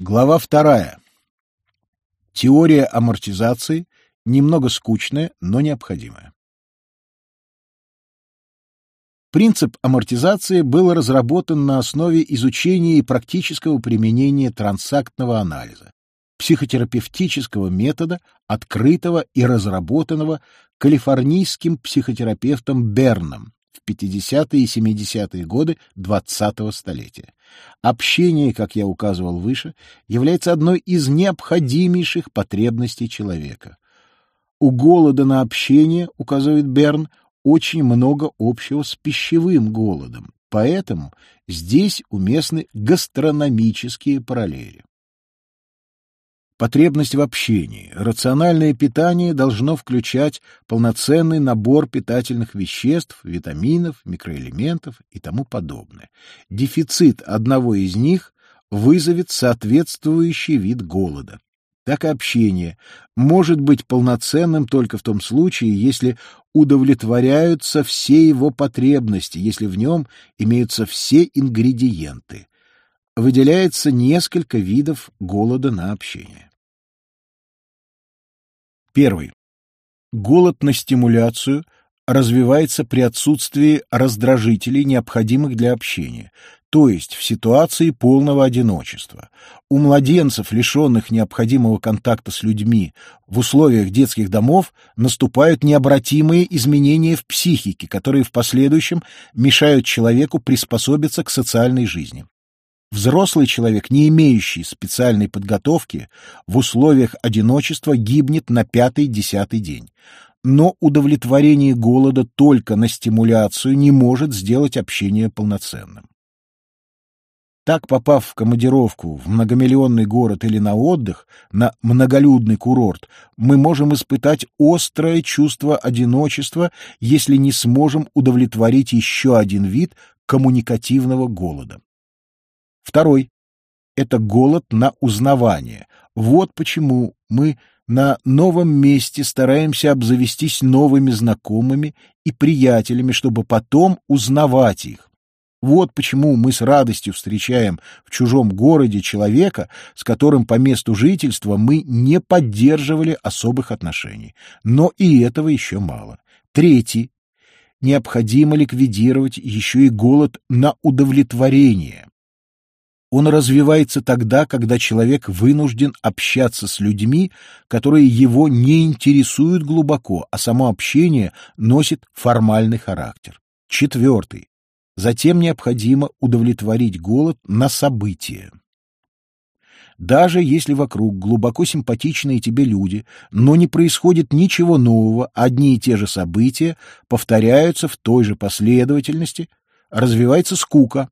Глава вторая. Теория амортизации немного скучная, но необходимая. Принцип амортизации был разработан на основе изучения и практического применения трансактного анализа, психотерапевтического метода, открытого и разработанного калифорнийским психотерапевтом Берном в 50-е и 70-е годы XX столетия. Общение, как я указывал выше, является одной из необходимейших потребностей человека. У голода на общение, указывает Берн, очень много общего с пищевым голодом, поэтому здесь уместны гастрономические параллели. Потребность в общении. Рациональное питание должно включать полноценный набор питательных веществ, витаминов, микроэлементов и тому подобное. Дефицит одного из них вызовет соответствующий вид голода. Так и общение может быть полноценным только в том случае, если удовлетворяются все его потребности, если в нем имеются все ингредиенты. Выделяется несколько видов голода на общение. Первый. Голод на стимуляцию развивается при отсутствии раздражителей, необходимых для общения, то есть в ситуации полного одиночества. У младенцев, лишенных необходимого контакта с людьми, в условиях детских домов наступают необратимые изменения в психике, которые в последующем мешают человеку приспособиться к социальной жизни. Взрослый человек, не имеющий специальной подготовки, в условиях одиночества гибнет на пятый-десятый день. Но удовлетворение голода только на стимуляцию не может сделать общение полноценным. Так, попав в командировку в многомиллионный город или на отдых, на многолюдный курорт, мы можем испытать острое чувство одиночества, если не сможем удовлетворить еще один вид коммуникативного голода. Второй — это голод на узнавание. Вот почему мы на новом месте стараемся обзавестись новыми знакомыми и приятелями, чтобы потом узнавать их. Вот почему мы с радостью встречаем в чужом городе человека, с которым по месту жительства мы не поддерживали особых отношений. Но и этого еще мало. Третий. Необходимо ликвидировать еще и голод на удовлетворение. Он развивается тогда, когда человек вынужден общаться с людьми, которые его не интересуют глубоко, а само общение носит формальный характер. Четвертый. Затем необходимо удовлетворить голод на события. Даже если вокруг глубоко симпатичные тебе люди, но не происходит ничего нового, одни и те же события повторяются в той же последовательности, развивается скука.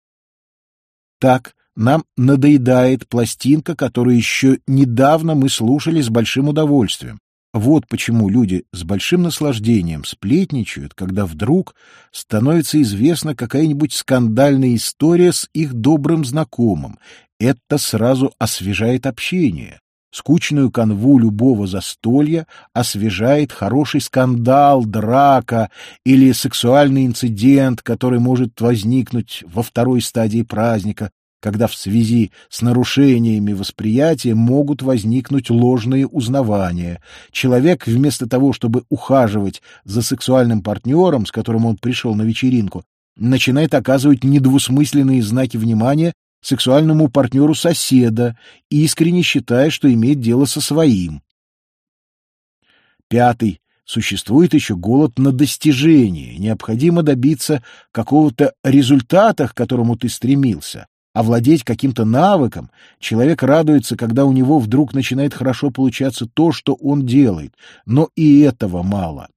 Так, нам надоедает пластинка, которую еще недавно мы слушали с большим удовольствием. Вот почему люди с большим наслаждением сплетничают, когда вдруг становится известна какая-нибудь скандальная история с их добрым знакомым. Это сразу освежает общение. Скучную канву любого застолья освежает хороший скандал, драка или сексуальный инцидент, который может возникнуть во второй стадии праздника, когда в связи с нарушениями восприятия могут возникнуть ложные узнавания. Человек вместо того, чтобы ухаживать за сексуальным партнером, с которым он пришел на вечеринку, начинает оказывать недвусмысленные знаки внимания сексуальному партнеру соседа, искренне считая, что имеет дело со своим. Пятый. Существует еще голод на достижение. Необходимо добиться какого-то результата, к которому ты стремился овладеть каким-то навыком, человек радуется, когда у него вдруг начинает хорошо получаться то, что он делает, но и этого мало.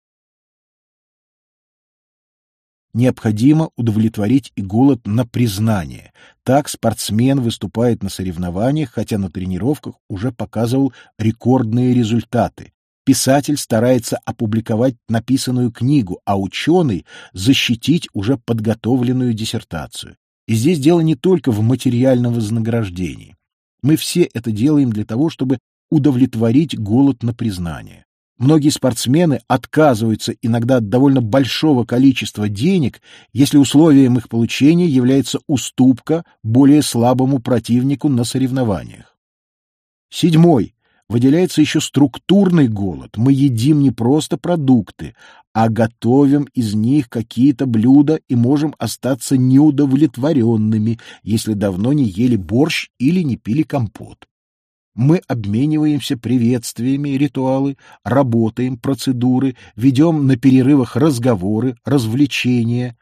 Необходимо удовлетворить и голод на признание. Так спортсмен выступает на соревнованиях, хотя на тренировках уже показывал рекордные результаты. Писатель старается опубликовать написанную книгу, а ученый — защитить уже подготовленную диссертацию. И здесь дело не только в материальном вознаграждении. Мы все это делаем для того, чтобы удовлетворить голод на признание. Многие спортсмены отказываются иногда от довольно большого количества денег, если условием их получения является уступка более слабому противнику на соревнованиях. Седьмой. Выделяется еще структурный голод. Мы едим не просто продукты, а готовим из них какие-то блюда и можем остаться неудовлетворенными, если давно не ели борщ или не пили компот. Мы обмениваемся приветствиями, ритуалы, работаем, процедуры, ведем на перерывах разговоры, развлечения,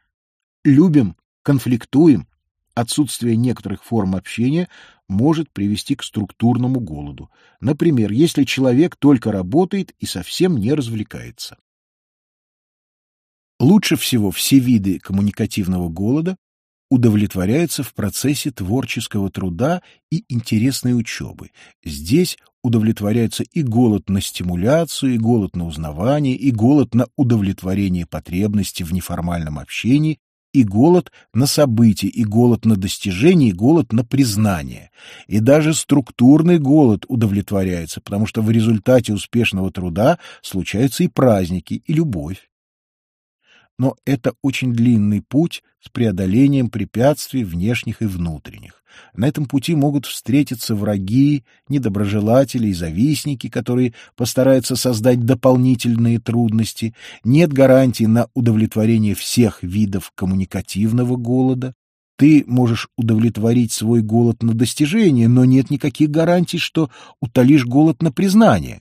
любим, конфликтуем. Отсутствие некоторых форм общения может привести к структурному голоду. Например, если человек только работает и совсем не развлекается. Лучше всего все виды коммуникативного голода удовлетворяются в процессе творческого труда и интересной учебы. Здесь удовлетворяется и голод на стимуляцию, и голод на узнавание, и голод на удовлетворение потребностей в неформальном общении, и голод на события, и голод на достижение, и голод на признание. И даже структурный голод удовлетворяется, потому что в результате успешного труда случаются и праздники, и любовь но это очень длинный путь с преодолением препятствий внешних и внутренних. На этом пути могут встретиться враги, недоброжелатели и завистники, которые постараются создать дополнительные трудности. Нет гарантии на удовлетворение всех видов коммуникативного голода. Ты можешь удовлетворить свой голод на достижение, но нет никаких гарантий, что утолишь голод на признание.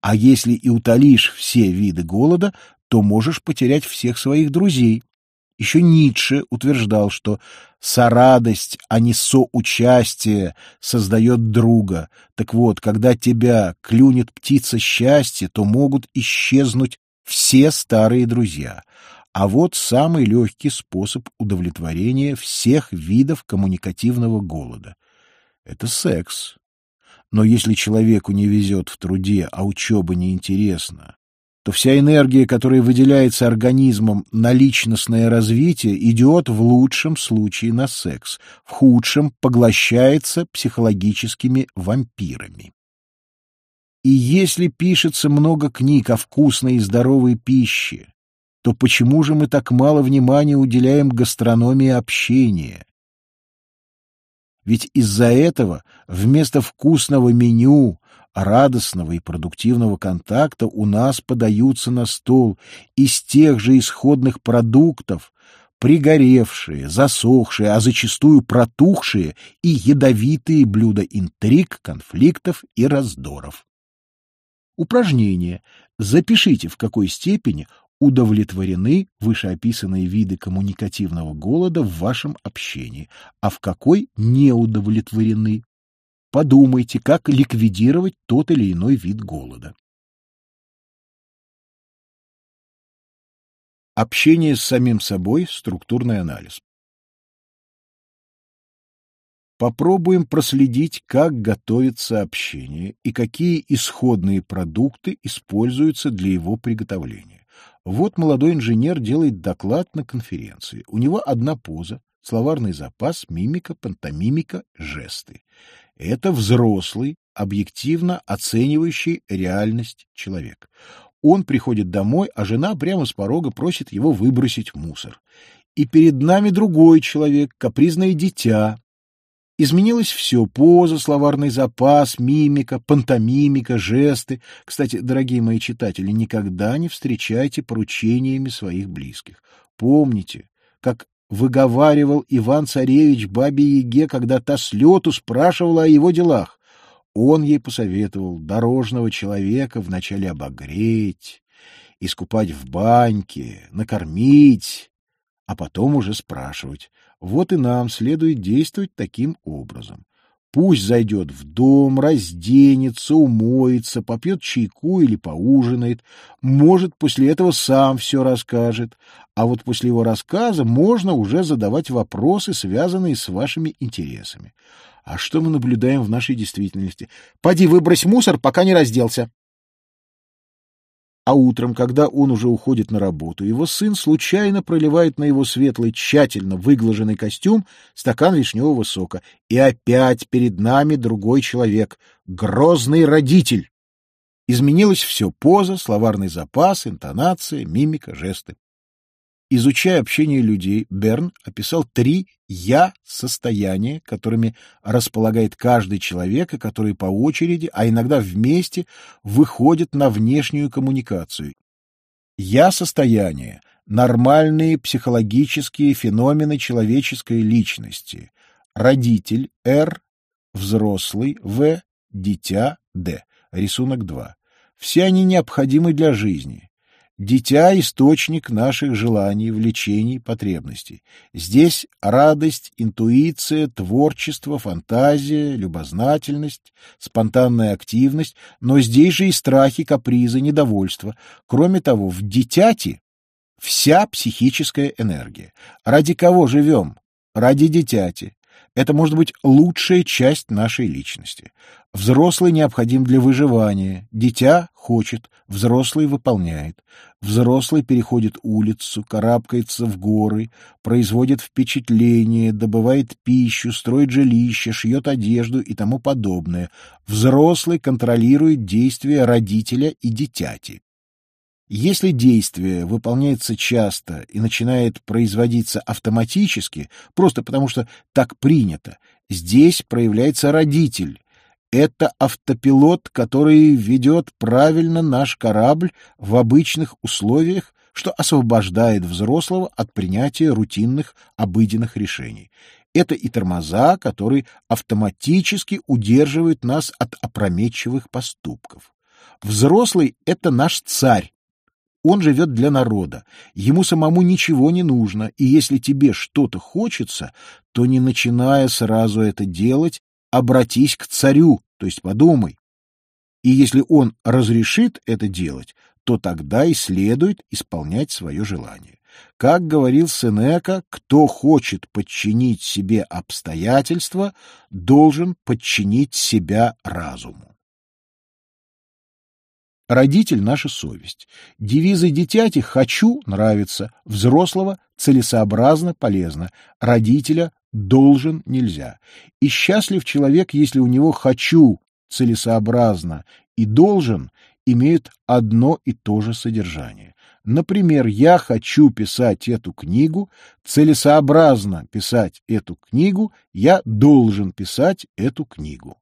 А если и утолишь все виды голода, то можешь потерять всех своих друзей. Еще Ницше утверждал, что сорадость, а не соучастие создает друга. Так вот, когда тебя клюнет птица счастья, то могут исчезнуть все старые друзья. А вот самый легкий способ удовлетворения всех видов коммуникативного голода — это секс. Но если человеку не везет в труде, а учеба неинтересна, то вся энергия, которая выделяется организмом на личностное развитие, идет в лучшем случае на секс, в худшем поглощается психологическими вампирами. И если пишется много книг о вкусной и здоровой пище, то почему же мы так мало внимания уделяем гастрономии общения? Ведь из-за этого вместо вкусного меню радостного и продуктивного контакта у нас подаются на стол из тех же исходных продуктов, пригоревшие, засохшие, а зачастую протухшие и ядовитые блюда интриг, конфликтов и раздоров. Упражнение. Запишите, в какой степени удовлетворены вышеописанные виды коммуникативного голода в вашем общении, а в какой не удовлетворены. Подумайте, как ликвидировать тот или иной вид голода. Общение с самим собой, структурный анализ. Попробуем проследить, как готовится общение и какие исходные продукты используются для его приготовления. Вот молодой инженер делает доклад на конференции. У него одна поза, словарный запас, мимика, пантомимика, жесты. Это взрослый, объективно оценивающий реальность человек. Он приходит домой, а жена прямо с порога просит его выбросить мусор. И перед нами другой человек, капризное дитя. Изменилось все — поза, словарный запас, мимика, пантомимика, жесты. Кстати, дорогие мои читатели, никогда не встречайте поручениями своих близких. Помните, как выговаривал Иван-царевич бабе-яге, когда та с лету спрашивала о его делах. Он ей посоветовал дорожного человека вначале обогреть, искупать в баньке, накормить, а потом уже спрашивать. Вот и нам следует действовать таким образом. Пусть зайдет в дом, разденется, умоется, попьет чайку или поужинает. Может, после этого сам все расскажет. А вот после его рассказа можно уже задавать вопросы, связанные с вашими интересами. А что мы наблюдаем в нашей действительности? Поди выбрось мусор, пока не разделся. А утром, когда он уже уходит на работу, его сын случайно проливает на его светлый, тщательно выглаженный костюм стакан вишневого сока. И опять перед нами другой человек — грозный родитель. Изменилось все — поза, словарный запас, интонация, мимика, жесты. Изучая общение людей, Берн описал три «я-состояния», которыми располагает каждый человек, и которые по очереди, а иногда вместе, выходят на внешнюю коммуникацию. «Я-состояние» — нормальные психологические феномены человеческой личности. Родитель — Р, взрослый — В, дитя — Д. Рисунок 2. Все они необходимы для жизни. Дитя — источник наших желаний, влечений, потребностей. Здесь радость, интуиция, творчество, фантазия, любознательность, спонтанная активность, но здесь же и страхи, капризы, недовольство. Кроме того, в дитяти вся психическая энергия. Ради кого живем? Ради дитяти. Это может быть лучшая часть нашей личности. Взрослый необходим для выживания. Дитя хочет, взрослый выполняет. Взрослый переходит улицу, карабкается в горы, производит впечатление, добывает пищу, строит жилище, шьет одежду и тому подобное. Взрослый контролирует действия родителя и дитяти. Если действие выполняется часто и начинает производиться автоматически, просто потому что так принято, здесь проявляется родитель. Это автопилот, который ведет правильно наш корабль в обычных условиях, что освобождает взрослого от принятия рутинных обыденных решений. Это и тормоза, которые автоматически удерживают нас от опрометчивых поступков. Взрослый — это наш царь, он живет для народа, ему самому ничего не нужно, и если тебе что-то хочется, то не начиная сразу это делать, обратись к царю, то есть подумай. И если он разрешит это делать, то тогда и следует исполнять свое желание. Как говорил Сенека, кто хочет подчинить себе обстоятельства, должен подчинить себя разуму. Родитель — наша совесть. Девизы дитяти «хочу» — нравится, взрослого — целесообразно, полезно, родителя — должен, нельзя. И счастлив человек, если у него «хочу» целесообразно и «должен» имеют одно и то же содержание. Например, я хочу писать эту книгу, целесообразно писать эту книгу, я должен писать эту книгу.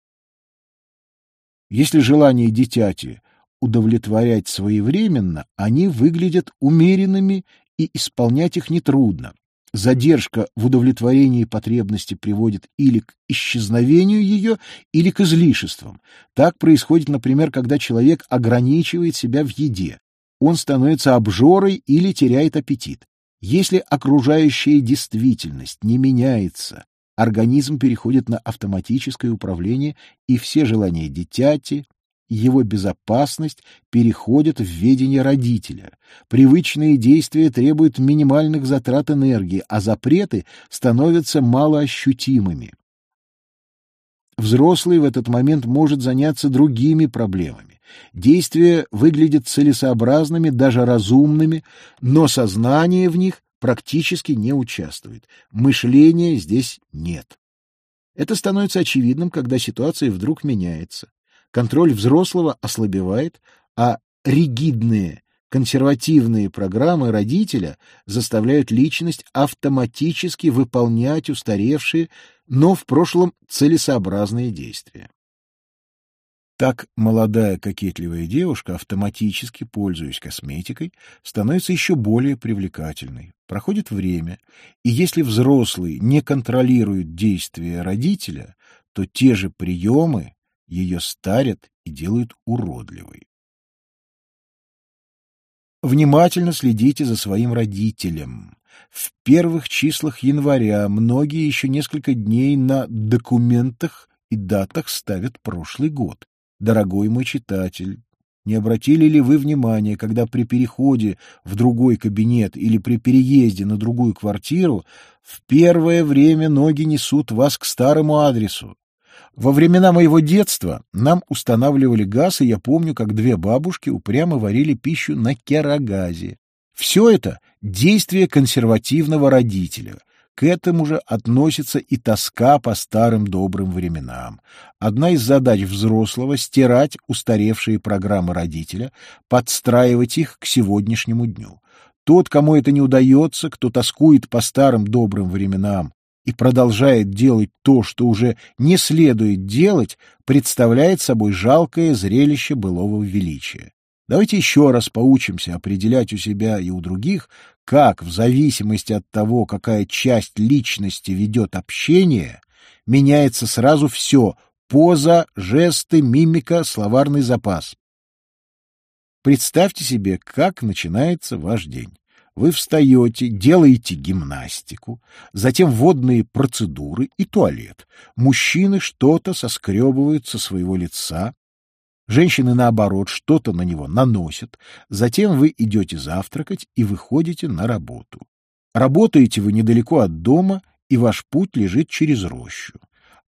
Если желание дитяти удовлетворять своевременно, они выглядят умеренными и исполнять их нетрудно. Задержка в удовлетворении потребности приводит или к исчезновению ее, или к излишествам. Так происходит, например, когда человек ограничивает себя в еде. Он становится обжорой или теряет аппетит. Если окружающая действительность не меняется, организм переходит на автоматическое управление, и все желания дитяти, его безопасность переходит в ведение родителя. Привычные действия требуют минимальных затрат энергии, а запреты становятся малоощутимыми. Взрослый в этот момент может заняться другими проблемами. Действия выглядят целесообразными, даже разумными, но сознание в них практически не участвует. Мышления здесь нет. Это становится очевидным, когда ситуация вдруг меняется контроль взрослого ослабевает, а ригидные, консервативные программы родителя заставляют личность автоматически выполнять устаревшие, но в прошлом целесообразные действия. Так молодая кокетливая девушка, автоматически пользуясь косметикой, становится еще более привлекательной. Проходит время, и если взрослый не контролирует действия родителя, то те же приемы ее старят и делают уродливой. Внимательно следите за своим родителем. В первых числах января многие еще несколько дней на документах и датах ставят прошлый год. Дорогой мой читатель, не обратили ли вы внимания, когда при переходе в другой кабинет или при переезде на другую квартиру в первое время ноги несут вас к старому адресу, во времена моего детства нам устанавливали газ, и я помню, как две бабушки упрямо варили пищу на керогазе. Все это — действие консервативного родителя. К этому же относится и тоска по старым добрым временам. Одна из задач взрослого — стирать устаревшие программы родителя, подстраивать их к сегодняшнему дню. Тот, кому это не удается, кто тоскует по старым добрым временам и продолжает делать то, что уже не следует делать, представляет собой жалкое зрелище былого величия. Давайте еще раз поучимся определять у себя и у других, как в зависимости от того, какая часть личности ведет общение, меняется сразу все — поза, жесты, мимика, словарный запас. Представьте себе, как начинается ваш день. Вы встаете, делаете гимнастику, затем водные процедуры и туалет. Мужчины что-то соскребывают со своего лица, женщины, наоборот, что-то на него наносят. Затем вы идете завтракать и выходите на работу. Работаете вы недалеко от дома, и ваш путь лежит через рощу.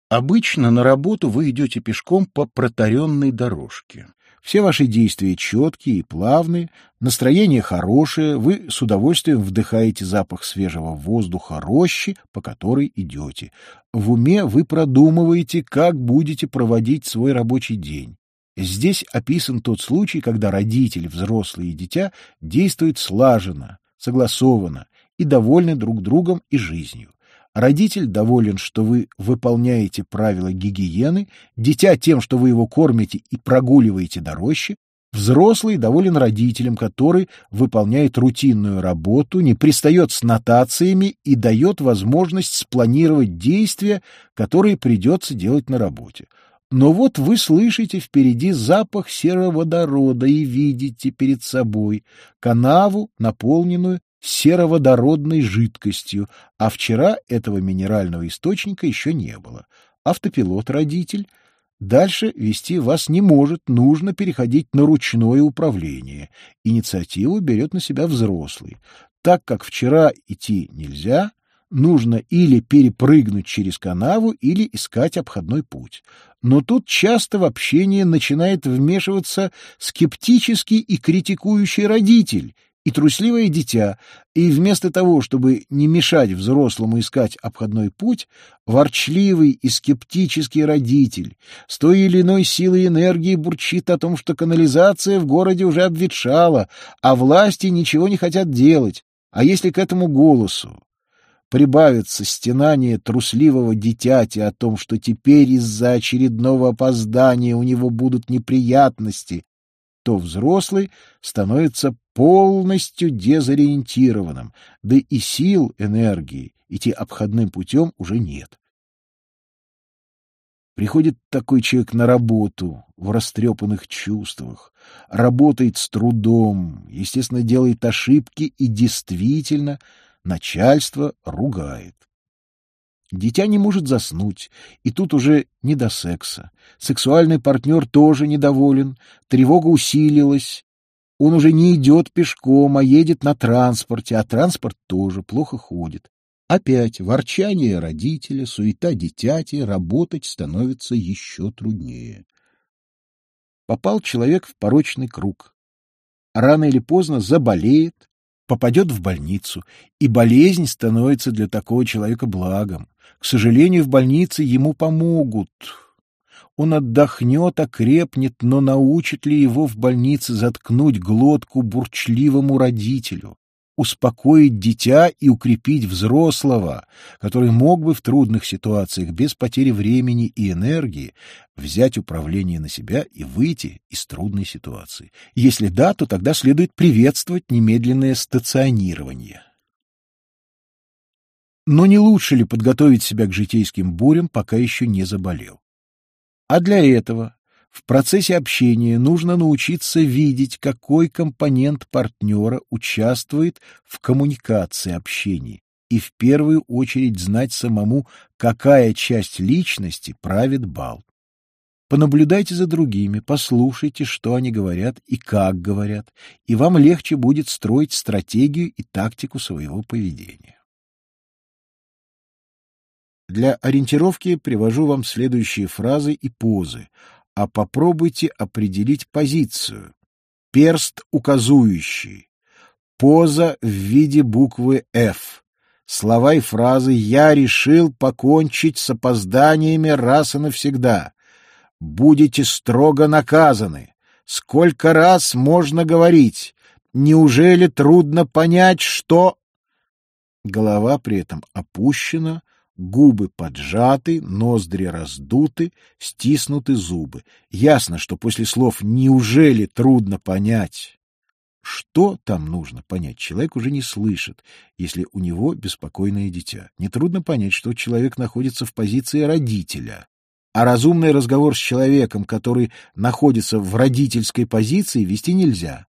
Обычно на работу вы идете пешком по протаренной дорожке. Все ваши действия четкие и плавные, настроение хорошее, вы с удовольствием вдыхаете запах свежего воздуха рощи, по которой идете. В уме вы продумываете, как будете проводить свой рабочий день. Здесь описан тот случай, когда родители, взрослые и дитя действуют слаженно, согласованно и довольны друг другом и жизнью. Родитель доволен, что вы выполняете правила гигиены, дитя тем, что вы его кормите и прогуливаете до рощи, взрослый доволен родителем, который выполняет рутинную работу, не пристает с нотациями и дает возможность спланировать действия, которые придется делать на работе. Но вот вы слышите впереди запах сероводорода и видите перед собой канаву, наполненную сероводородной жидкостью, а вчера этого минерального источника еще не было. Автопилот-родитель дальше вести вас не может, нужно переходить на ручное управление. Инициативу берет на себя взрослый. Так как вчера идти нельзя, нужно или перепрыгнуть через канаву, или искать обходной путь. Но тут часто в общение начинает вмешиваться скептический и критикующий родитель, и трусливое дитя, и вместо того, чтобы не мешать взрослому искать обходной путь, ворчливый и скептический родитель с той или иной силой энергии бурчит о том, что канализация в городе уже обветшала, а власти ничего не хотят делать. А если к этому голосу прибавится стенание трусливого дитяти о том, что теперь из-за очередного опоздания у него будут неприятности, то взрослый становится полностью дезориентированным, да и сил, энергии идти обходным путем уже нет. Приходит такой человек на работу в растрепанных чувствах, работает с трудом, естественно, делает ошибки и действительно начальство ругает. Дитя не может заснуть, и тут уже не до секса. Сексуальный партнер тоже недоволен, тревога усилилась. Он уже не идет пешком, а едет на транспорте, а транспорт тоже плохо ходит. Опять ворчание родителя, суета дитяти, работать становится еще труднее. Попал человек в порочный круг. Рано или поздно заболеет, попадет в больницу, и болезнь становится для такого человека благом. К сожалению, в больнице ему помогут. Он отдохнет, окрепнет, но научит ли его в больнице заткнуть глотку бурчливому родителю? успокоить дитя и укрепить взрослого, который мог бы в трудных ситуациях без потери времени и энергии взять управление на себя и выйти из трудной ситуации. Если да, то тогда следует приветствовать немедленное стационирование. Но не лучше ли подготовить себя к житейским бурям, пока еще не заболел? А для этого в процессе общения нужно научиться видеть, какой компонент партнера участвует в коммуникации общения, и в первую очередь знать самому, какая часть личности правит бал. Понаблюдайте за другими, послушайте, что они говорят и как говорят, и вам легче будет строить стратегию и тактику своего поведения. Для ориентировки привожу вам следующие фразы и позы, а попробуйте определить позицию. Перст указующий. Поза в виде буквы «Ф». Слова и фразы «Я решил покончить с опозданиями раз и навсегда». «Будете строго наказаны». Сколько раз можно говорить? неужели трудно понять, что...» Голова при этом опущена, губы поджаты, ноздри раздуты, стиснуты зубы. Ясно, что после слов «неужели трудно понять», что там нужно понять, человек уже не слышит, если у него беспокойное дитя. Нетрудно понять, что человек находится в позиции родителя. А разумный разговор с человеком, который находится в родительской позиции, вести нельзя.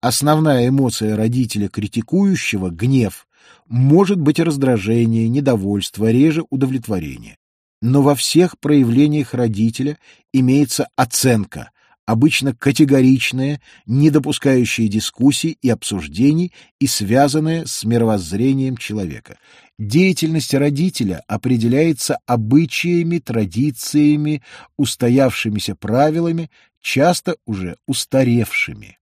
Основная эмоция родителя критикующего — гнев, может быть раздражение, недовольство, реже удовлетворение. Но во всех проявлениях родителя имеется оценка, обычно категоричная, не допускающая дискуссий и обсуждений и связанная с мировоззрением человека. Деятельность родителя определяется обычаями, традициями, устоявшимися правилами, часто уже устаревшими.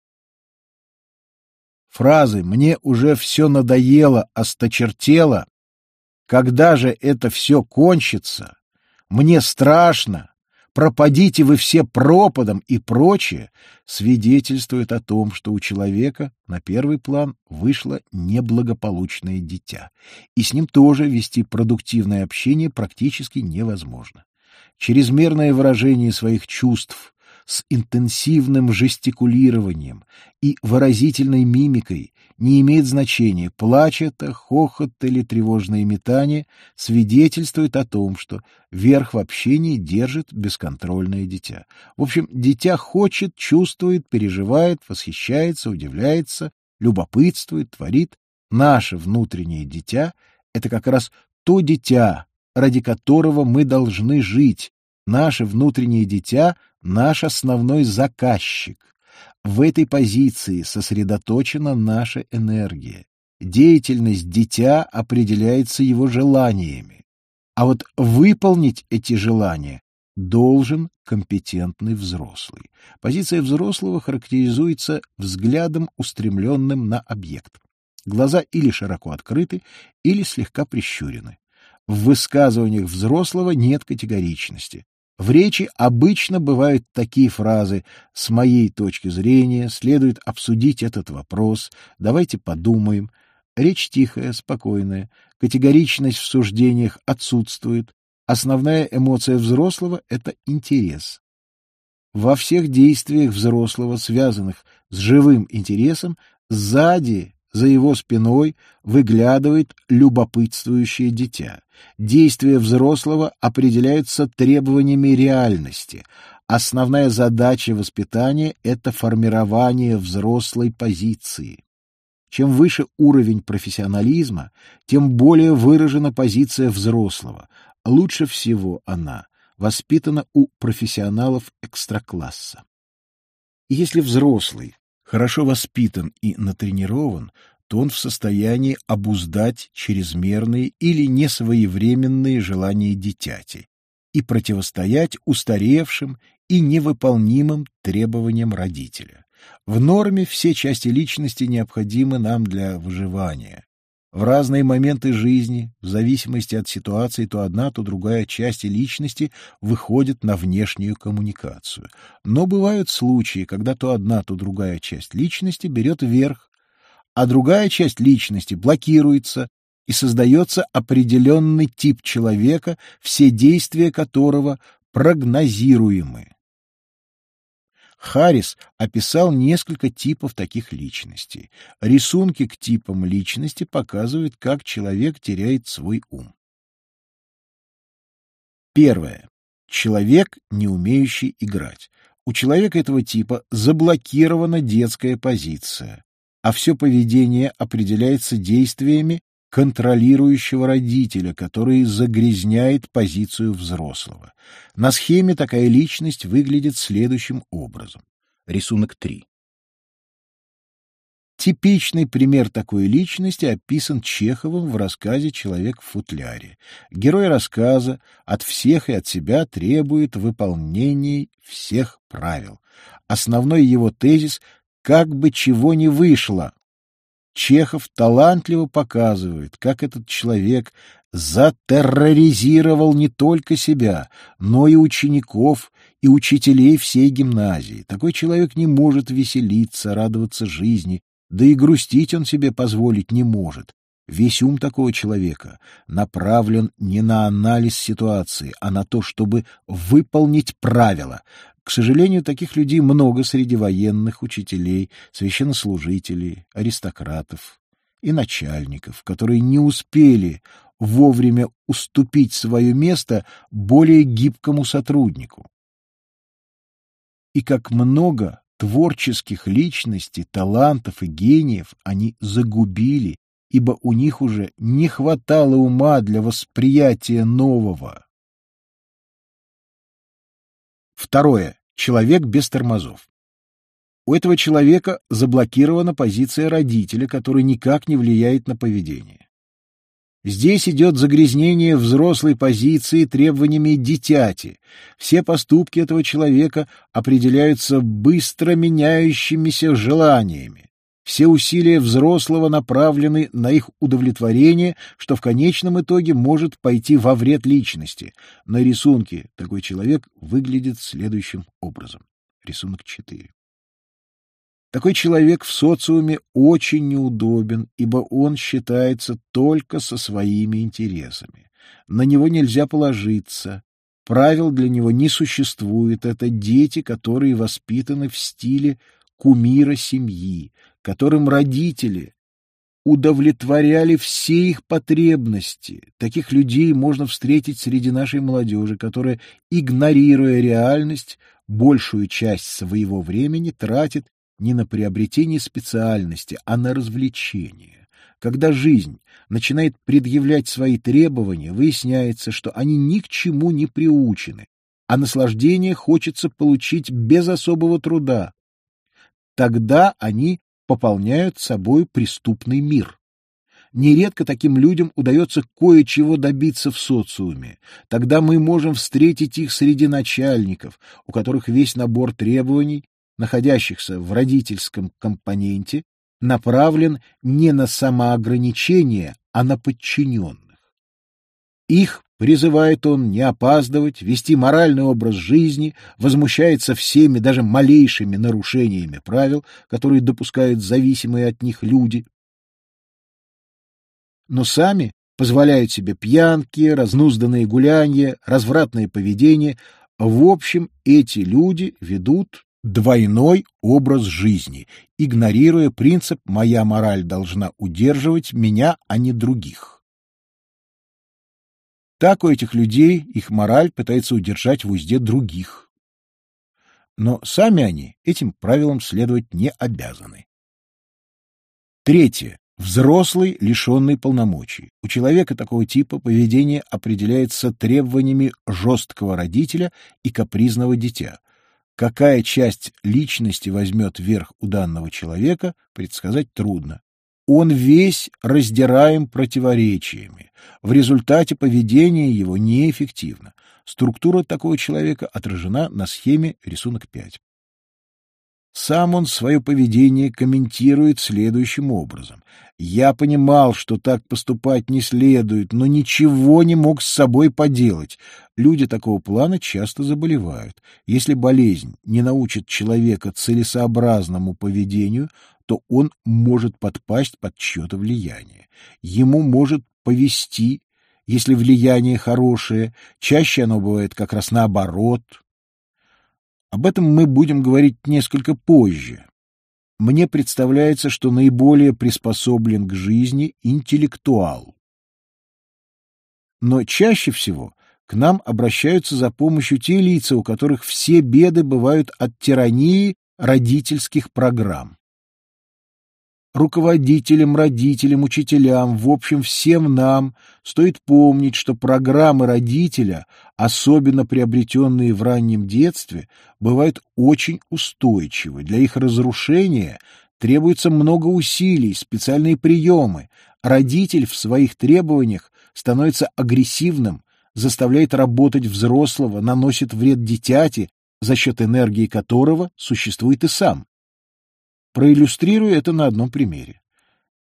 Фразы «мне уже все надоело, осточертело», «когда же это все кончится», «мне страшно», «пропадите вы все пропадом» и прочее свидетельствуют о том, что у человека на первый план вышло неблагополучное дитя, и с ним тоже вести продуктивное общение практически невозможно. Чрезмерное выражение своих чувств, с интенсивным жестикулированием и выразительной мимикой не имеет значения, плач это, хохот или тревожное метание, свидетельствует о том, что верх в общении держит бесконтрольное дитя. В общем, дитя хочет, чувствует, переживает, восхищается, удивляется, любопытствует, творит. Наше внутреннее дитя — это как раз то дитя, ради которого мы должны жить, Наше внутреннее дитя — наш основной заказчик. В этой позиции сосредоточена наша энергия. Деятельность дитя определяется его желаниями. А вот выполнить эти желания должен компетентный взрослый. Позиция взрослого характеризуется взглядом, устремленным на объект. Глаза или широко открыты, или слегка прищурены. В высказываниях взрослого нет категоричности. В речи обычно бывают такие фразы «с моей точки зрения следует обсудить этот вопрос», «давайте подумаем». Речь тихая, спокойная, категоричность в суждениях отсутствует. Основная эмоция взрослого — это интерес. Во всех действиях взрослого, связанных с живым интересом, сзади за его спиной выглядывает любопытствующее дитя. Действия взрослого определяются требованиями реальности. Основная задача воспитания — это формирование взрослой позиции. Чем выше уровень профессионализма, тем более выражена позиция взрослого. Лучше всего она воспитана у профессионалов экстракласса. Если взрослый хорошо воспитан и натренирован, то он в состоянии обуздать чрезмерные или несвоевременные желания дитяти и противостоять устаревшим и невыполнимым требованиям родителя. В норме все части личности необходимы нам для выживания. В разные моменты жизни, в зависимости от ситуации, то одна, то другая часть личности выходит на внешнюю коммуникацию. Но бывают случаи, когда то одна, то другая часть личности берет верх, а другая часть личности блокируется, и создается определенный тип человека, все действия которого прогнозируемы. Харрис описал несколько типов таких личностей. Рисунки к типам личности показывают, как человек теряет свой ум. Первое. Человек, не умеющий играть. У человека этого типа заблокирована детская позиция, а все поведение определяется действиями контролирующего родителя, который загрязняет позицию взрослого. На схеме такая личность выглядит следующим образом. Рисунок 3. Типичный пример такой личности описан Чеховым в рассказе «Человек в футляре». Герой рассказа от всех и от себя требует выполнения всех правил. Основной его тезис «как бы чего ни вышло», Чехов талантливо показывает, как этот человек затерроризировал не только себя, но и учеников и учителей всей гимназии. Такой человек не может веселиться, радоваться жизни, да и грустить он себе позволить не может. Весь ум такого человека направлен не на анализ ситуации, а на то, чтобы выполнить правила. К сожалению, таких людей много среди военных, учителей, священнослужителей, аристократов и начальников, которые не успели вовремя уступить свое место более гибкому сотруднику. И как много творческих личностей, талантов и гениев они загубили, ибо у них уже не хватало ума для восприятия нового. Второе. Человек без тормозов. У этого человека заблокирована позиция родителя, который никак не влияет на поведение. Здесь идет загрязнение взрослой позиции требованиями дитяти. Все поступки этого человека определяются быстро меняющимися желаниями. Все усилия взрослого направлены на их удовлетворение, что в конечном итоге может пойти во вред личности. На рисунке такой человек выглядит следующим образом. Рисунок 4. Такой человек в социуме очень неудобен, ибо он считается только со своими интересами. На него нельзя положиться. Правил для него не существует. Это дети, которые воспитаны в стиле кумира семьи, которым родители удовлетворяли все их потребности. Таких людей можно встретить среди нашей молодежи, которая, игнорируя реальность, большую часть своего времени тратит не на приобретение специальности, а на развлечение. Когда жизнь начинает предъявлять свои требования, выясняется, что они ни к чему не приучены, а наслаждение хочется получить без особого труда. Тогда они пополняют собой преступный мир. Нередко таким людям удается кое-чего добиться в социуме. Тогда мы можем встретить их среди начальников, у которых весь набор требований находящихся в родительском компоненте, направлен не на самоограничение, а на подчиненных. Их призывает он не опаздывать, вести моральный образ жизни, возмущается всеми даже малейшими нарушениями правил, которые допускают зависимые от них люди. Но сами позволяют себе пьянки, разнузданные гулянья, развратное поведение. В общем, эти люди ведут двойной образ жизни, игнорируя принцип «моя мораль должна удерживать меня, а не других». Так у этих людей их мораль пытается удержать в узде других. Но сами они этим правилам следовать не обязаны. Третье. Взрослый, лишенный полномочий. У человека такого типа поведение определяется требованиями жесткого родителя и капризного дитя, Какая часть личности возьмет верх у данного человека, предсказать трудно. Он весь раздираем противоречиями. В результате поведение его неэффективно. Структура такого человека отражена на схеме рисунок 5. Сам он свое поведение комментирует следующим образом. «Я понимал, что так поступать не следует, но ничего не мог с собой поделать. Люди такого плана часто заболевают. Если болезнь не научит человека целесообразному поведению, то он может подпасть под чье-то влияние. Ему может повести, если влияние хорошее, чаще оно бывает как раз наоборот, об этом мы будем говорить несколько позже. Мне представляется, что наиболее приспособлен к жизни интеллектуал. Но чаще всего к нам обращаются за помощью те лица, у которых все беды бывают от тирании родительских программ руководителям, родителям, учителям, в общем, всем нам стоит помнить, что программы родителя, особенно приобретенные в раннем детстве, бывают очень устойчивы. Для их разрушения требуется много усилий, специальные приемы. Родитель в своих требованиях становится агрессивным, заставляет работать взрослого, наносит вред дитяти, за счет энергии которого существует и сам. Проиллюстрирую это на одном примере.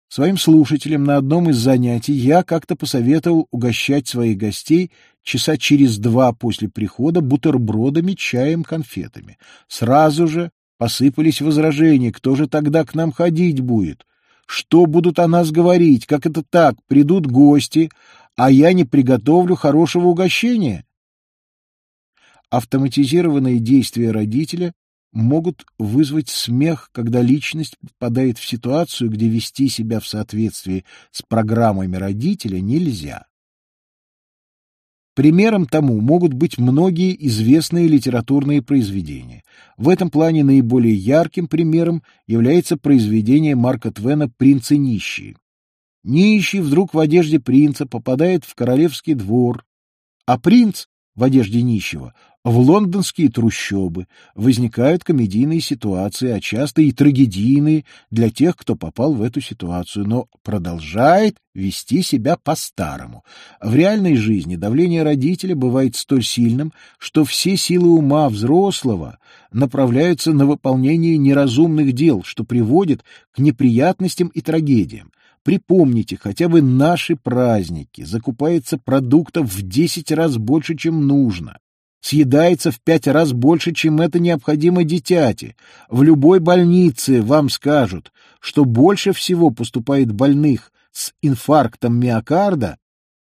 Своим слушателям на одном из занятий я как-то посоветовал угощать своих гостей часа через два после прихода бутербродами, чаем, конфетами. Сразу же Посыпались возражения, кто же тогда к нам ходить будет? Что будут о нас говорить? Как это так? Придут гости, а я не приготовлю хорошего угощения? Автоматизированные действия родителя могут вызвать смех, когда личность попадает в ситуацию, где вести себя в соответствии с программами родителя нельзя. Примером тому могут быть многие известные литературные произведения. В этом плане наиболее ярким примером является произведение Марка Твена «Принцы нищие». Нищий вдруг в одежде принца попадает в королевский двор, а принц в одежде нищего в лондонские трущобы возникают комедийные ситуации, а часто и трагедийные для тех, кто попал в эту ситуацию, но продолжает вести себя по-старому. В реальной жизни давление родителя бывает столь сильным, что все силы ума взрослого направляются на выполнение неразумных дел, что приводит к неприятностям и трагедиям. Припомните хотя бы наши праздники. Закупается продуктов в десять раз больше, чем нужно съедается в пять раз больше, чем это необходимо дитяти. В любой больнице вам скажут, что больше всего поступает больных с инфарктом миокарда,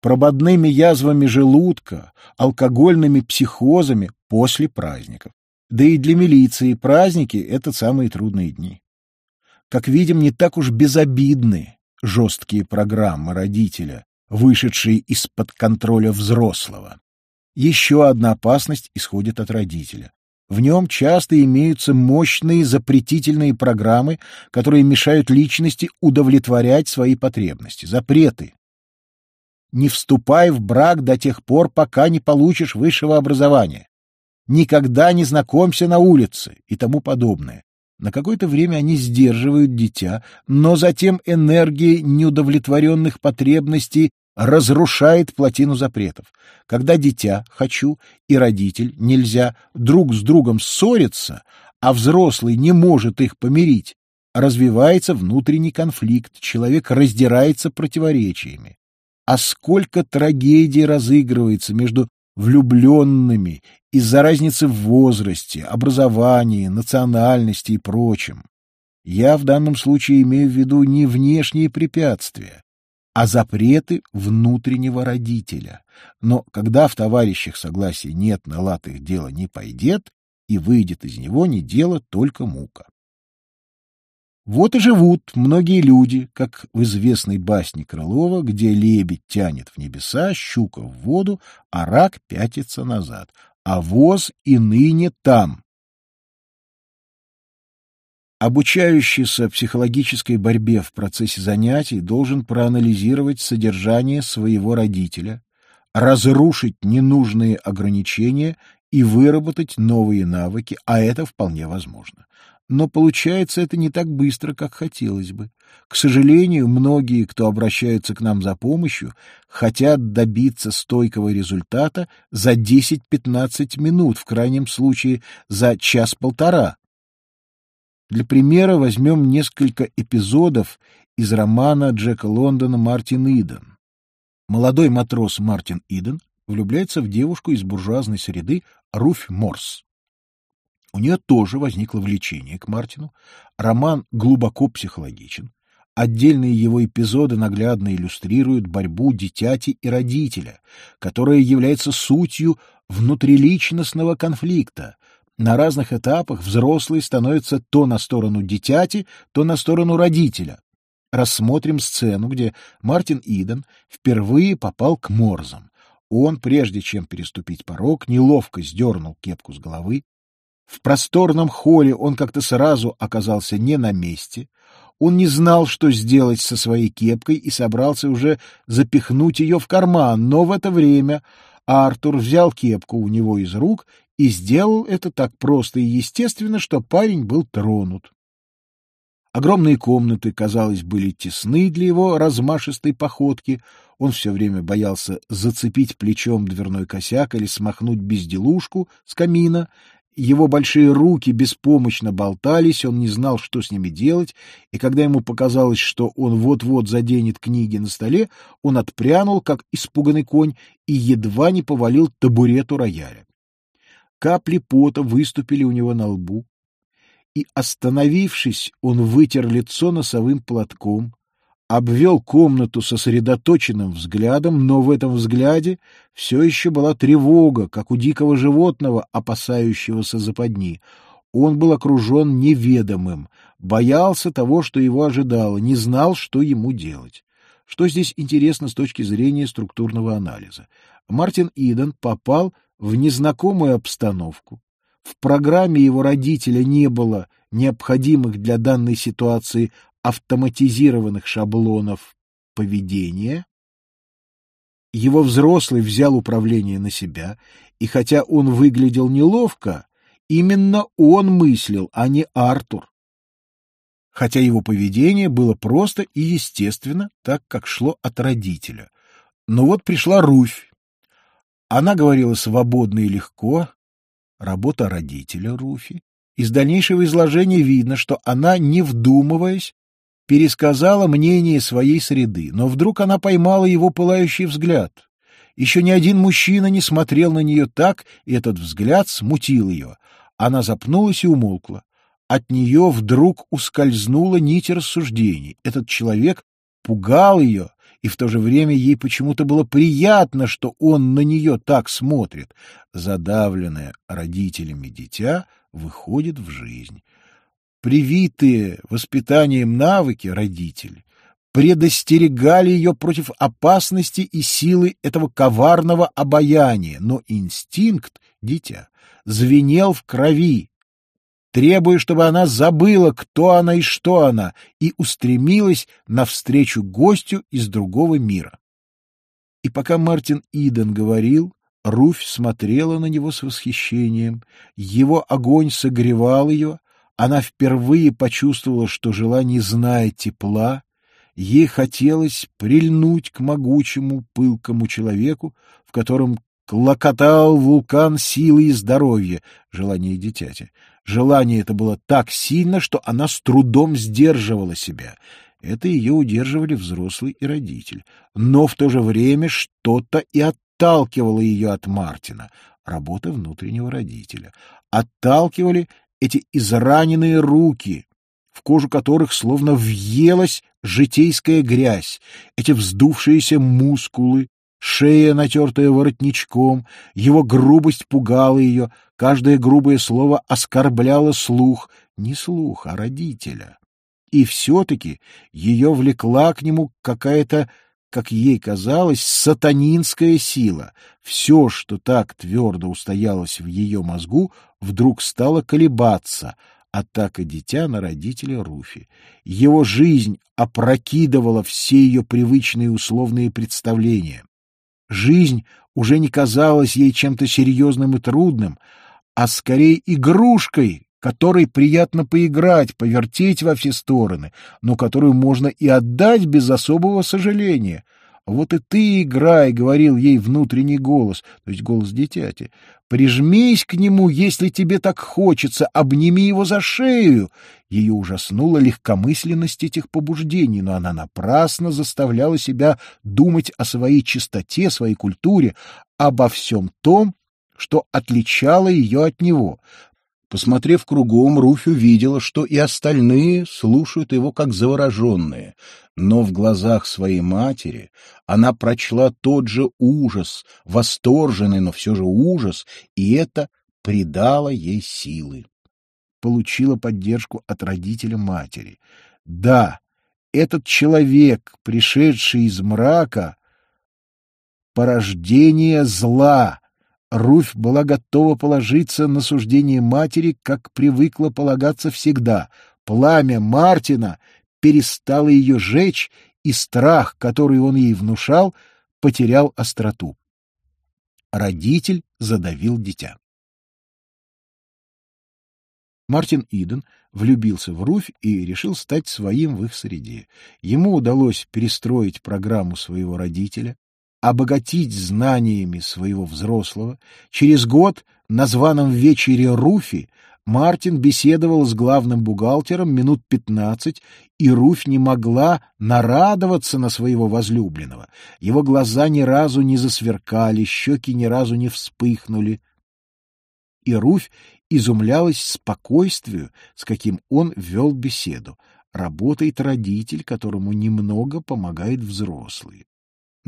прободными язвами желудка, алкогольными психозами после праздников. Да и для милиции праздники — это самые трудные дни. Как видим, не так уж безобидны жесткие программы родителя, вышедшие из-под контроля взрослого. Еще одна опасность исходит от родителя. В нем часто имеются мощные запретительные программы, которые мешают личности удовлетворять свои потребности, запреты. Не вступай в брак до тех пор, пока не получишь высшего образования. Никогда не знакомься на улице и тому подобное. На какое-то время они сдерживают дитя, но затем энергия неудовлетворенных потребностей разрушает плотину запретов. Когда дитя «хочу» и родитель «нельзя» друг с другом ссорятся, а взрослый не может их помирить, развивается внутренний конфликт, человек раздирается противоречиями. А сколько трагедий разыгрывается между влюбленными из-за разницы в возрасте, образовании, национальности и прочем. Я в данном случае имею в виду не внешние препятствия, а запреты внутреннего родителя. Но когда в товарищах согласия нет, на лад дело не пойдет, и выйдет из него не дело, только мука. Вот и живут многие люди, как в известной басне Крылова, где лебедь тянет в небеса, щука в воду, а рак пятится назад, а воз и ныне там, Обучающийся психологической борьбе в процессе занятий должен проанализировать содержание своего родителя, разрушить ненужные ограничения и выработать новые навыки, а это вполне возможно. Но получается это не так быстро, как хотелось бы. К сожалению, многие, кто обращаются к нам за помощью, хотят добиться стойкого результата за 10-15 минут, в крайнем случае за час-полтора, для примера возьмем несколько эпизодов из романа Джека Лондона «Мартин Иден». Молодой матрос Мартин Иден влюбляется в девушку из буржуазной среды Руфь Морс. У нее тоже возникло влечение к Мартину. Роман глубоко психологичен. Отдельные его эпизоды наглядно иллюстрируют борьбу дитяти и родителя, которая является сутью внутриличностного конфликта, на разных этапах взрослый становится то на сторону дитяти, то на сторону родителя. Рассмотрим сцену, где Мартин Иден впервые попал к Морзам. Он, прежде чем переступить порог, неловко сдернул кепку с головы. В просторном холле он как-то сразу оказался не на месте. Он не знал, что сделать со своей кепкой и собрался уже запихнуть ее в карман, но в это время Артур взял кепку у него из рук и сделал это так просто и естественно, что парень был тронут. Огромные комнаты, казалось, были тесны для его размашистой походки. Он все время боялся зацепить плечом дверной косяк или смахнуть безделушку с камина. Его большие руки беспомощно болтались, он не знал, что с ними делать, и когда ему показалось, что он вот-вот заденет книги на столе, он отпрянул, как испуганный конь, и едва не повалил табурету рояля. Капли пота выступили у него на лбу. и, остановившись, он вытер лицо носовым платком, обвел комнату сосредоточенным взглядом, но в этом взгляде все еще была тревога, как у дикого животного, опасающегося западни. Он был окружен неведомым, боялся того, что его ожидало, не знал, что ему делать. Что здесь интересно с точки зрения структурного анализа? Мартин Иден попал в незнакомую обстановку. В программе его родителя не было необходимых для данной ситуации автоматизированных шаблонов поведения. Его взрослый взял управление на себя, и хотя он выглядел неловко, именно он мыслил, а не Артур. Хотя его поведение было просто и естественно, так как шло от родителя. Но вот пришла Руфь. Она говорила свободно и легко. Работа родителя Руфи. Из дальнейшего изложения видно, что она, не вдумываясь, пересказала мнение своей среды, но вдруг она поймала его пылающий взгляд. Еще ни один мужчина не смотрел на нее так, и этот взгляд смутил ее. Она запнулась и умолкла. От нее вдруг ускользнула нить рассуждений. Этот человек пугал ее, и в то же время ей почему-то было приятно, что он на нее так смотрит. Задавленное родителями дитя выходит в жизнь привитые воспитанием навыки родители предостерегали ее против опасности и силы этого коварного обаяния, но инстинкт, дитя, звенел в крови, требуя, чтобы она забыла, кто она и что она, и устремилась навстречу гостю из другого мира. И пока Мартин Иден говорил, Руфь смотрела на него с восхищением, его огонь согревал ее, она впервые почувствовала, что жила не зная тепла, ей хотелось прильнуть к могучему, пылкому человеку, в котором клокотал вулкан силы и здоровья, желание дитяти. Желание это было так сильно, что она с трудом сдерживала себя. Это ее удерживали взрослый и родитель. Но в то же время что-то и отталкивало ее от Мартина, работа внутреннего родителя. Отталкивали эти израненные руки, в кожу которых словно въелась житейская грязь, эти вздувшиеся мускулы, шея, натертая воротничком, его грубость пугала ее, каждое грубое слово оскорбляло слух, не слух, а родителя. И все-таки ее влекла к нему какая-то как ей казалось, сатанинская сила. Все, что так твердо устоялось в ее мозгу, вдруг стало колебаться. Атака дитя на родителя Руфи. Его жизнь опрокидывала все ее привычные условные представления. Жизнь уже не казалась ей чем-то серьезным и трудным, а скорее игрушкой, которой приятно поиграть, повертеть во все стороны, но которую можно и отдать без особого сожаления. «Вот и ты играй», — говорил ей внутренний голос, то есть голос дитяти. «Прижмись к нему, если тебе так хочется, обними его за шею». Ее ужаснула легкомысленность этих побуждений, но она напрасно заставляла себя думать о своей чистоте, своей культуре, обо всем том, что отличало ее от него. Посмотрев кругом, Руфь увидела, что и остальные слушают его как завороженные, но в глазах своей матери она прочла тот же ужас, восторженный, но все же ужас, и это придало ей силы. Получила поддержку от родителя матери. Да, этот человек, пришедший из мрака, порождение зла, Руфь была готова положиться на суждение матери, как привыкла полагаться всегда. Пламя Мартина перестало ее жечь, и страх, который он ей внушал, потерял остроту. Родитель задавил дитя. Мартин Иден влюбился в Руфь и решил стать своим в их среде. Ему удалось перестроить программу своего родителя, обогатить знаниями своего взрослого, через год на званом вечере Руфи Мартин беседовал с главным бухгалтером минут пятнадцать, и Руфь не могла нарадоваться на своего возлюбленного. Его глаза ни разу не засверкали, щеки ни разу не вспыхнули. И Руфь изумлялась спокойствию, с каким он вел беседу. Работает родитель, которому немного помогает взрослый.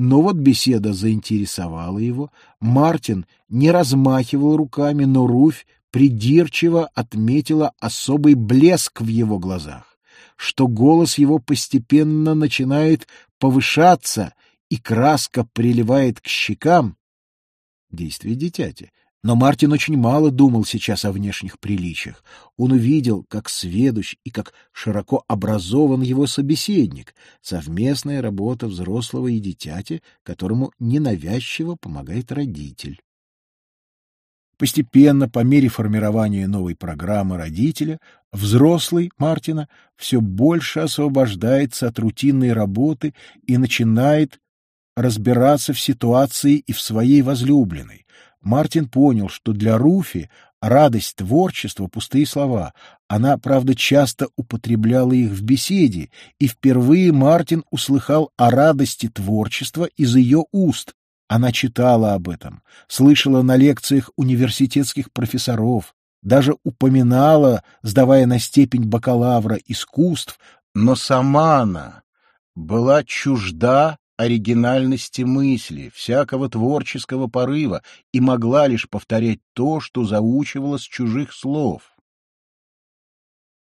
Но вот беседа заинтересовала его. Мартин не размахивал руками, но Руфь придирчиво отметила особый блеск в его глазах, что голос его постепенно начинает повышаться, и краска приливает к щекам. Действие дитяти. Но Мартин очень мало думал сейчас о внешних приличиях. Он увидел, как сведущ и как широко образован его собеседник, совместная работа взрослого и дитяти, которому ненавязчиво помогает родитель. Постепенно, по мере формирования новой программы родителя, взрослый Мартина все больше освобождается от рутинной работы и начинает разбираться в ситуации и в своей возлюбленной, Мартин понял, что для Руфи радость творчества — пустые слова. Она, правда, часто употребляла их в беседе, и впервые Мартин услыхал о радости творчества из ее уст. Она читала об этом, слышала на лекциях университетских профессоров, даже упоминала, сдавая на степень бакалавра искусств, но сама она была чужда оригинальности мысли, всякого творческого порыва и могла лишь повторять то, что заучивала с чужих слов.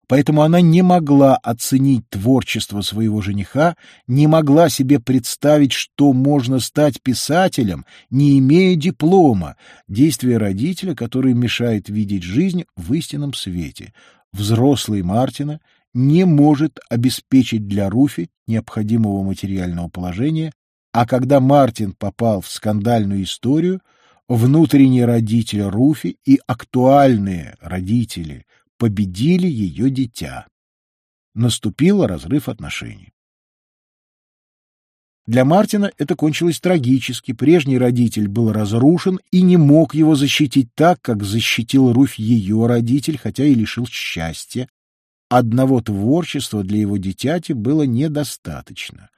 Поэтому она не могла оценить творчество своего жениха, не могла себе представить, что можно стать писателем, не имея диплома, действие родителя, который мешает видеть жизнь в истинном свете. Взрослый Мартина — не может обеспечить для Руфи необходимого материального положения, а когда Мартин попал в скандальную историю, внутренний родитель Руфи и актуальные родители победили ее дитя. Наступил разрыв отношений. Для Мартина это кончилось трагически. Прежний родитель был разрушен и не мог его защитить так, как защитил Руфь ее родитель, хотя и лишил счастья, Одного творчества для его дитяти было недостаточно.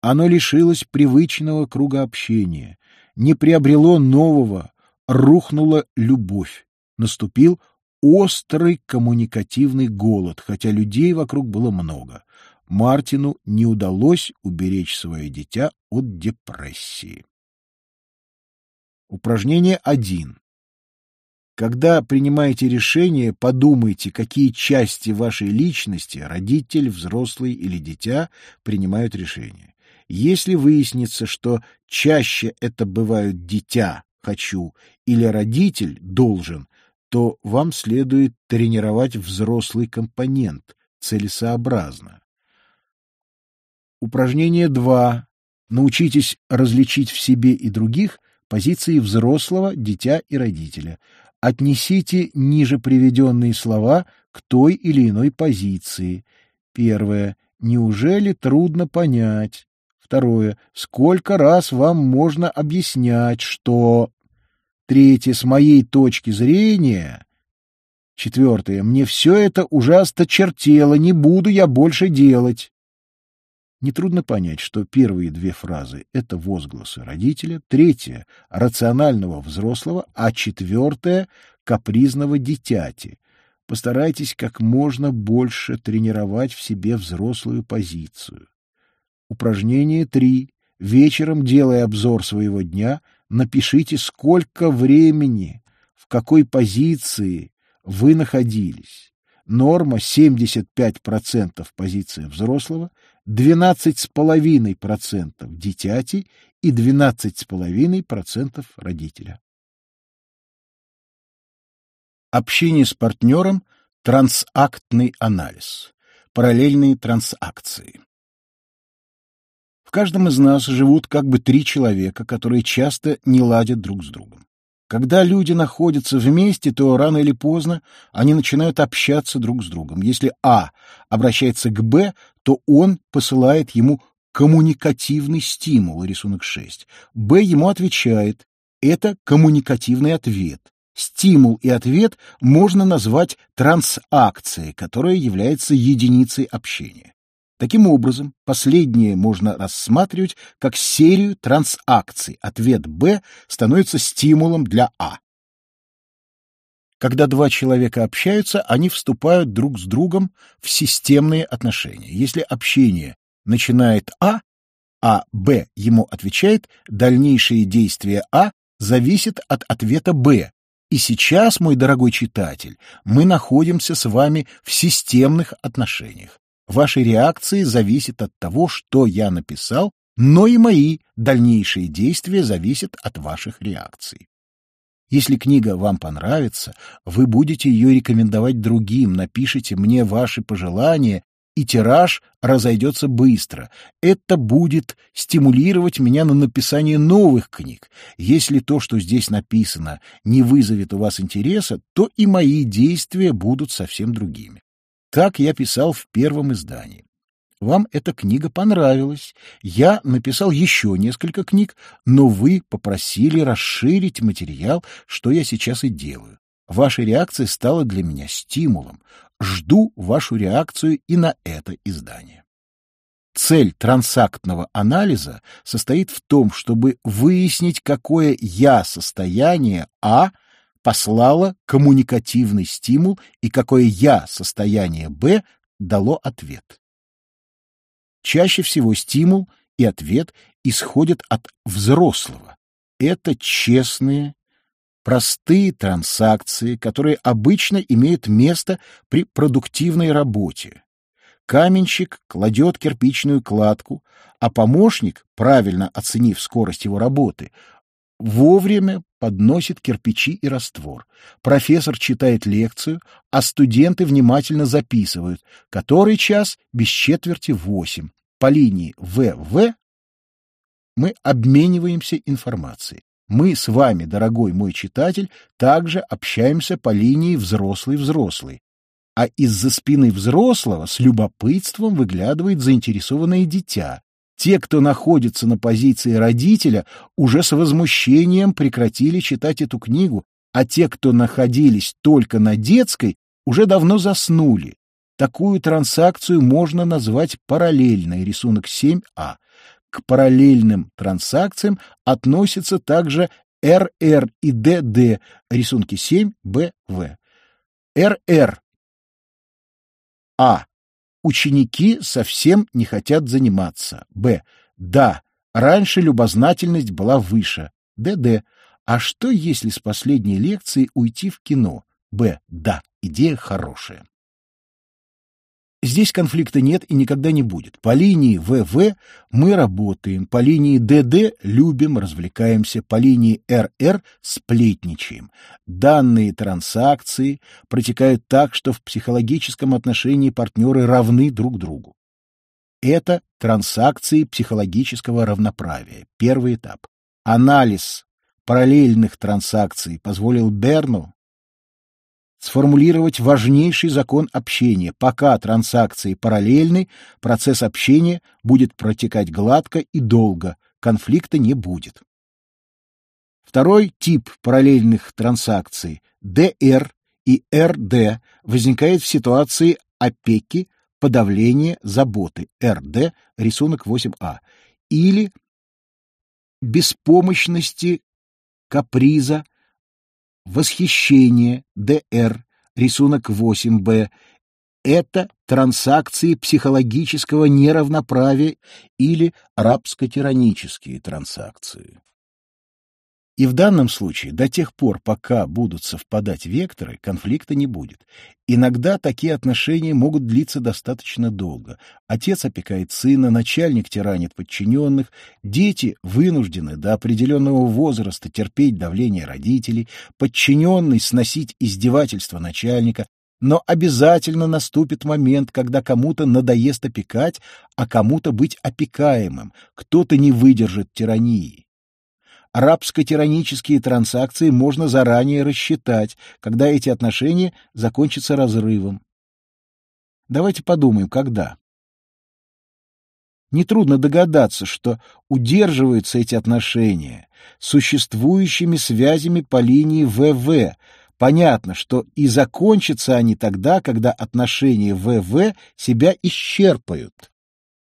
Оно лишилось привычного круга общения, не приобрело нового, рухнула любовь. Наступил острый коммуникативный голод, хотя людей вокруг было много. Мартину не удалось уберечь свое дитя от депрессии. Упражнение 1. Когда принимаете решение, подумайте, какие части вашей личности, родитель, взрослый или дитя, принимают решение. Если выяснится, что чаще это бывают дитя «хочу» или родитель «должен», то вам следует тренировать взрослый компонент целесообразно. Упражнение 2. Научитесь различить в себе и других позиции взрослого, дитя и родителя. Отнесите ниже приведенные слова к той или иной позиции. Первое. Неужели трудно понять? Второе. Сколько раз вам можно объяснять, что... Третье. С моей точки зрения... Четвертое. Мне все это ужасно чертело, не буду я больше делать. Нетрудно понять, что первые две фразы — это возгласы родителя, третья — рационального взрослого, а четвертая — капризного дитяти. Постарайтесь как можно больше тренировать в себе взрослую позицию. Упражнение 3. Вечером, делая обзор своего дня, напишите, сколько времени, в какой позиции вы находились. Норма 75% позиция взрослого, 12,5% дитяти и 12,5% родителя. Общение с партнером – трансактный анализ, параллельные трансакции. В каждом из нас живут как бы три человека, которые часто не ладят друг с другом. Когда люди находятся вместе, то рано или поздно они начинают общаться друг с другом. Если А обращается к Б, то он посылает ему коммуникативный стимул, рисунок 6. Б ему отвечает. Это коммуникативный ответ. Стимул и ответ можно назвать трансакцией, которая является единицей общения. Таким образом, последнее можно рассматривать как серию трансакций. Ответ Б становится стимулом для А. Когда два человека общаются, они вступают друг с другом в системные отношения. Если общение начинает А, а Б ему отвечает, дальнейшие действия А зависят от ответа Б. И сейчас, мой дорогой читатель, мы находимся с вами в системных отношениях. Ваши реакции зависят от того, что я написал, но и мои дальнейшие действия зависят от ваших реакций. Если книга вам понравится, вы будете ее рекомендовать другим, напишите мне ваши пожелания и тираж разойдется быстро. Это будет стимулировать меня на написание новых книг. Если то, что здесь написано, не вызовет у вас интереса, то и мои действия будут совсем другими. Так я писал в первом издании. Вам эта книга понравилась. Я написал еще несколько книг, но вы попросили расширить материал, что я сейчас и делаю. Ваша реакция стала для меня стимулом. Жду вашу реакцию и на это издание. Цель трансактного анализа состоит в том, чтобы выяснить, какое «я» состояние А послало коммуникативный стимул и какое «я» состояние Б дало ответ. Чаще всего стимул и ответ исходят от взрослого. Это честные, простые транзакции, которые обычно имеют место при продуктивной работе. Каменщик кладет кирпичную кладку, а помощник, правильно оценив скорость его работы, вовремя подносит кирпичи и раствор. Профессор читает лекцию, а студенты внимательно записывают, который час без четверти восемь. По линии ВВ мы обмениваемся информацией. Мы с вами, дорогой мой читатель, также общаемся по линии взрослый-взрослый. А из-за спины взрослого с любопытством выглядывает заинтересованное дитя. Те, кто находится на позиции родителя, уже с возмущением прекратили читать эту книгу, а те, кто находились только на детской, уже давно заснули. Такую транзакцию можно назвать параллельной, рисунок 7а. К параллельным транзакциям относятся также РР и ДД, рисунки 7, Б, В. РР. А. Ученики совсем не хотят заниматься. Б. Да, раньше любознательность была выше. ДД. А что, если с последней лекции уйти в кино? Б. Да, идея хорошая. Здесь конфликта нет и никогда не будет. По линии ВВ мы работаем, по линии ДД любим, развлекаемся, по линии РР сплетничаем. Данные транзакции протекают так, что в психологическом отношении партнеры равны друг другу. Это транзакции психологического равноправия. Первый этап. Анализ параллельных транзакций позволил Берну сформулировать важнейший закон общения. Пока транзакции параллельны, процесс общения будет протекать гладко и долго, конфликта не будет. Второй тип параллельных транзакций DR и РД возникает в ситуации опеки, подавления, заботы РД, рисунок 8а, или беспомощности, каприза, восхищение, ДР, рисунок 8Б, это транзакции психологического неравноправия или рабско-тиранические транзакции. И в данном случае до тех пор, пока будут совпадать векторы, конфликта не будет. Иногда такие отношения могут длиться достаточно долго. Отец опекает сына, начальник тиранит подчиненных, дети вынуждены до определенного возраста терпеть давление родителей, подчиненный сносить издевательства начальника, но обязательно наступит момент, когда кому-то надоест опекать, а кому-то быть опекаемым, кто-то не выдержит тирании рабско-тиранические транзакции можно заранее рассчитать, когда эти отношения закончатся разрывом. Давайте подумаем, когда. Нетрудно догадаться, что удерживаются эти отношения существующими связями по линии ВВ. Понятно, что и закончатся они тогда, когда отношения ВВ себя исчерпают.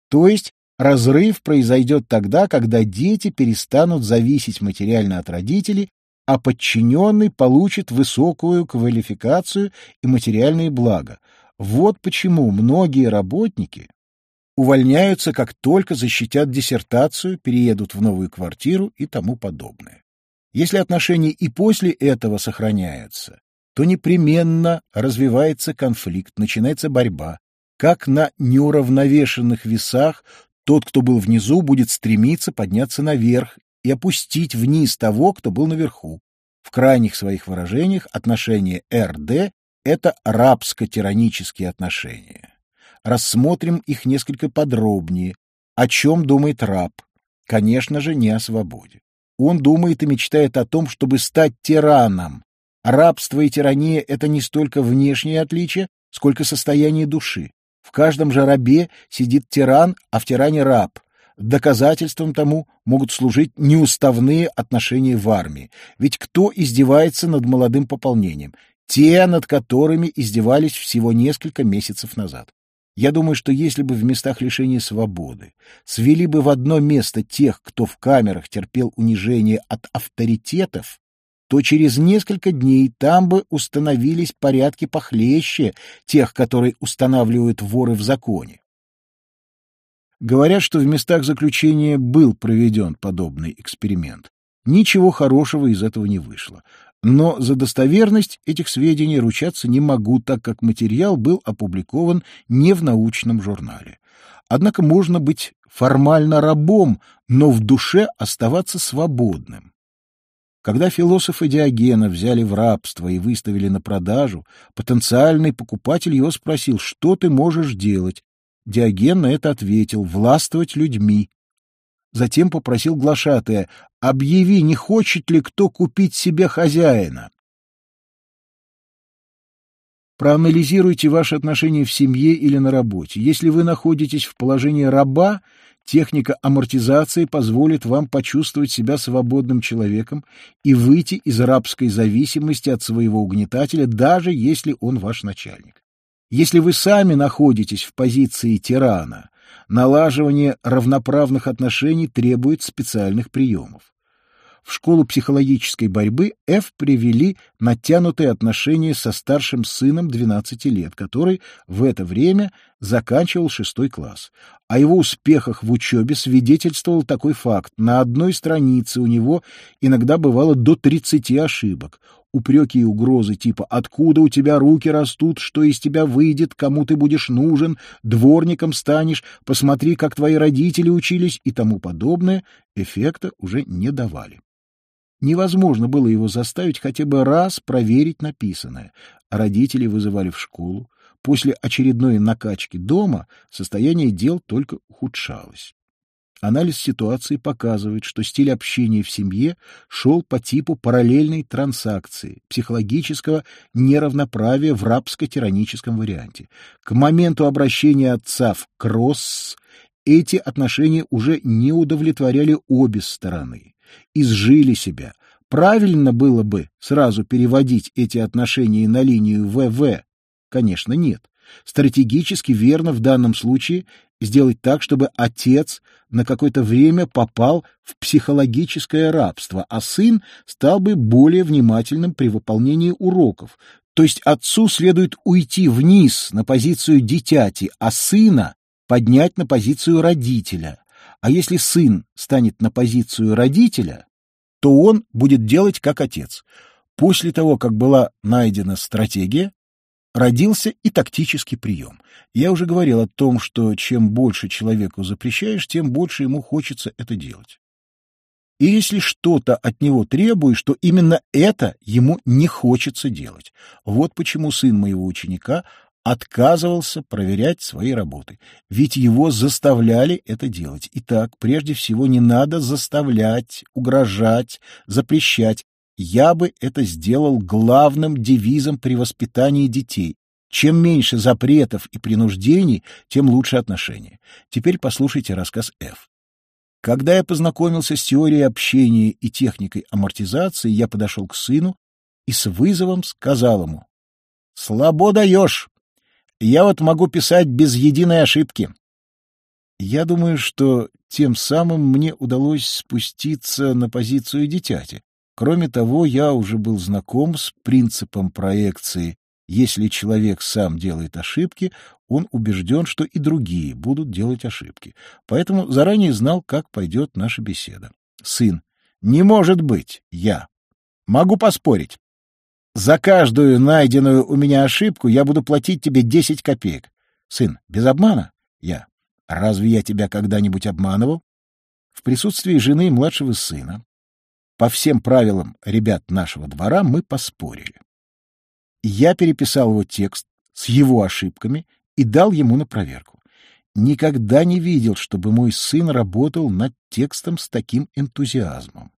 То есть Разрыв произойдет тогда, когда дети перестанут зависеть материально от родителей, а подчиненный получит высокую квалификацию и материальные блага. Вот почему многие работники увольняются, как только защитят диссертацию, переедут в новую квартиру и тому подобное. Если отношения и после этого сохраняются, то непременно развивается конфликт, начинается борьба. Как на неуравновешенных весах тот, кто был внизу, будет стремиться подняться наверх и опустить вниз того, кто был наверху. В крайних своих выражениях отношения РД — это рабско-тиранические отношения. Рассмотрим их несколько подробнее. О чем думает раб? Конечно же, не о свободе. Он думает и мечтает о том, чтобы стать тираном. Рабство и тирания — это не столько внешние отличия, сколько состояние души. В каждом же рабе сидит тиран, а в тиране раб. Доказательством тому могут служить неуставные отношения в армии. Ведь кто издевается над молодым пополнением? Те, над которыми издевались всего несколько месяцев назад. Я думаю, что если бы в местах лишения свободы свели бы в одно место тех, кто в камерах терпел унижение от авторитетов, то через несколько дней там бы установились порядки похлеще тех, которые устанавливают воры в законе. Говорят, что в местах заключения был проведен подобный эксперимент. Ничего хорошего из этого не вышло. Но за достоверность этих сведений ручаться не могу, так как материал был опубликован не в научном журнале. Однако можно быть формально рабом, но в душе оставаться свободным. Когда философы Диогена взяли в рабство и выставили на продажу, потенциальный покупатель его спросил, что ты можешь делать? Диоген на это ответил, властвовать людьми. Затем попросил глашатая, объяви, не хочет ли кто купить себе хозяина. Проанализируйте ваши отношения в семье или на работе. Если вы находитесь в положении раба, Техника амортизации позволит вам почувствовать себя свободным человеком и выйти из рабской зависимости от своего угнетателя, даже если он ваш начальник. Если вы сами находитесь в позиции тирана, налаживание равноправных отношений требует специальных приемов в школу психологической борьбы Ф привели натянутые отношения со старшим сыном 12 лет, который в это время заканчивал шестой класс. О его успехах в учебе свидетельствовал такой факт. На одной странице у него иногда бывало до 30 ошибок. Упреки и угрозы типа «Откуда у тебя руки растут? Что из тебя выйдет? Кому ты будешь нужен? Дворником станешь? Посмотри, как твои родители учились» и тому подобное эффекта уже не давали. Невозможно было его заставить хотя бы раз проверить написанное. Родители вызывали в школу. После очередной накачки дома состояние дел только ухудшалось. Анализ ситуации показывает, что стиль общения в семье шел по типу параллельной транзакции, психологического неравноправия в рабско-тираническом варианте. К моменту обращения отца в кросс эти отношения уже не удовлетворяли обе стороны изжили себя. Правильно было бы сразу переводить эти отношения на линию ВВ? Конечно, нет. Стратегически верно в данном случае сделать так, чтобы отец на какое-то время попал в психологическое рабство, а сын стал бы более внимательным при выполнении уроков. То есть отцу следует уйти вниз на позицию дитяти, а сына поднять на позицию родителя. А если сын станет на позицию родителя, то он будет делать как отец. После того, как была найдена стратегия, родился и тактический прием. Я уже говорил о том, что чем больше человеку запрещаешь, тем больше ему хочется это делать. И если что-то от него требуешь, то именно это ему не хочется делать. Вот почему сын моего ученика отказывался проверять свои работы, ведь его заставляли это делать. Итак, прежде всего не надо заставлять, угрожать, запрещать. Я бы это сделал главным девизом при воспитании детей. Чем меньше запретов и принуждений, тем лучше отношения. Теперь послушайте рассказ Ф. Когда я познакомился с теорией общения и техникой амортизации, я подошел к сыну и с вызовом сказал ему, «Слабо даешь! Я вот могу писать без единой ошибки. Я думаю, что тем самым мне удалось спуститься на позицию дитяти. Кроме того, я уже был знаком с принципом проекции. Если человек сам делает ошибки, он убежден, что и другие будут делать ошибки. Поэтому заранее знал, как пойдет наша беседа. Сын. Не может быть. Я. Могу поспорить. За каждую найденную у меня ошибку я буду платить тебе десять копеек. Сын. Без обмана? Я. Разве я тебя когда-нибудь обманывал? В присутствии жены и младшего сына по всем правилам ребят нашего двора мы поспорили. Я переписал его текст с его ошибками и дал ему на проверку. Никогда не видел, чтобы мой сын работал над текстом с таким энтузиазмом.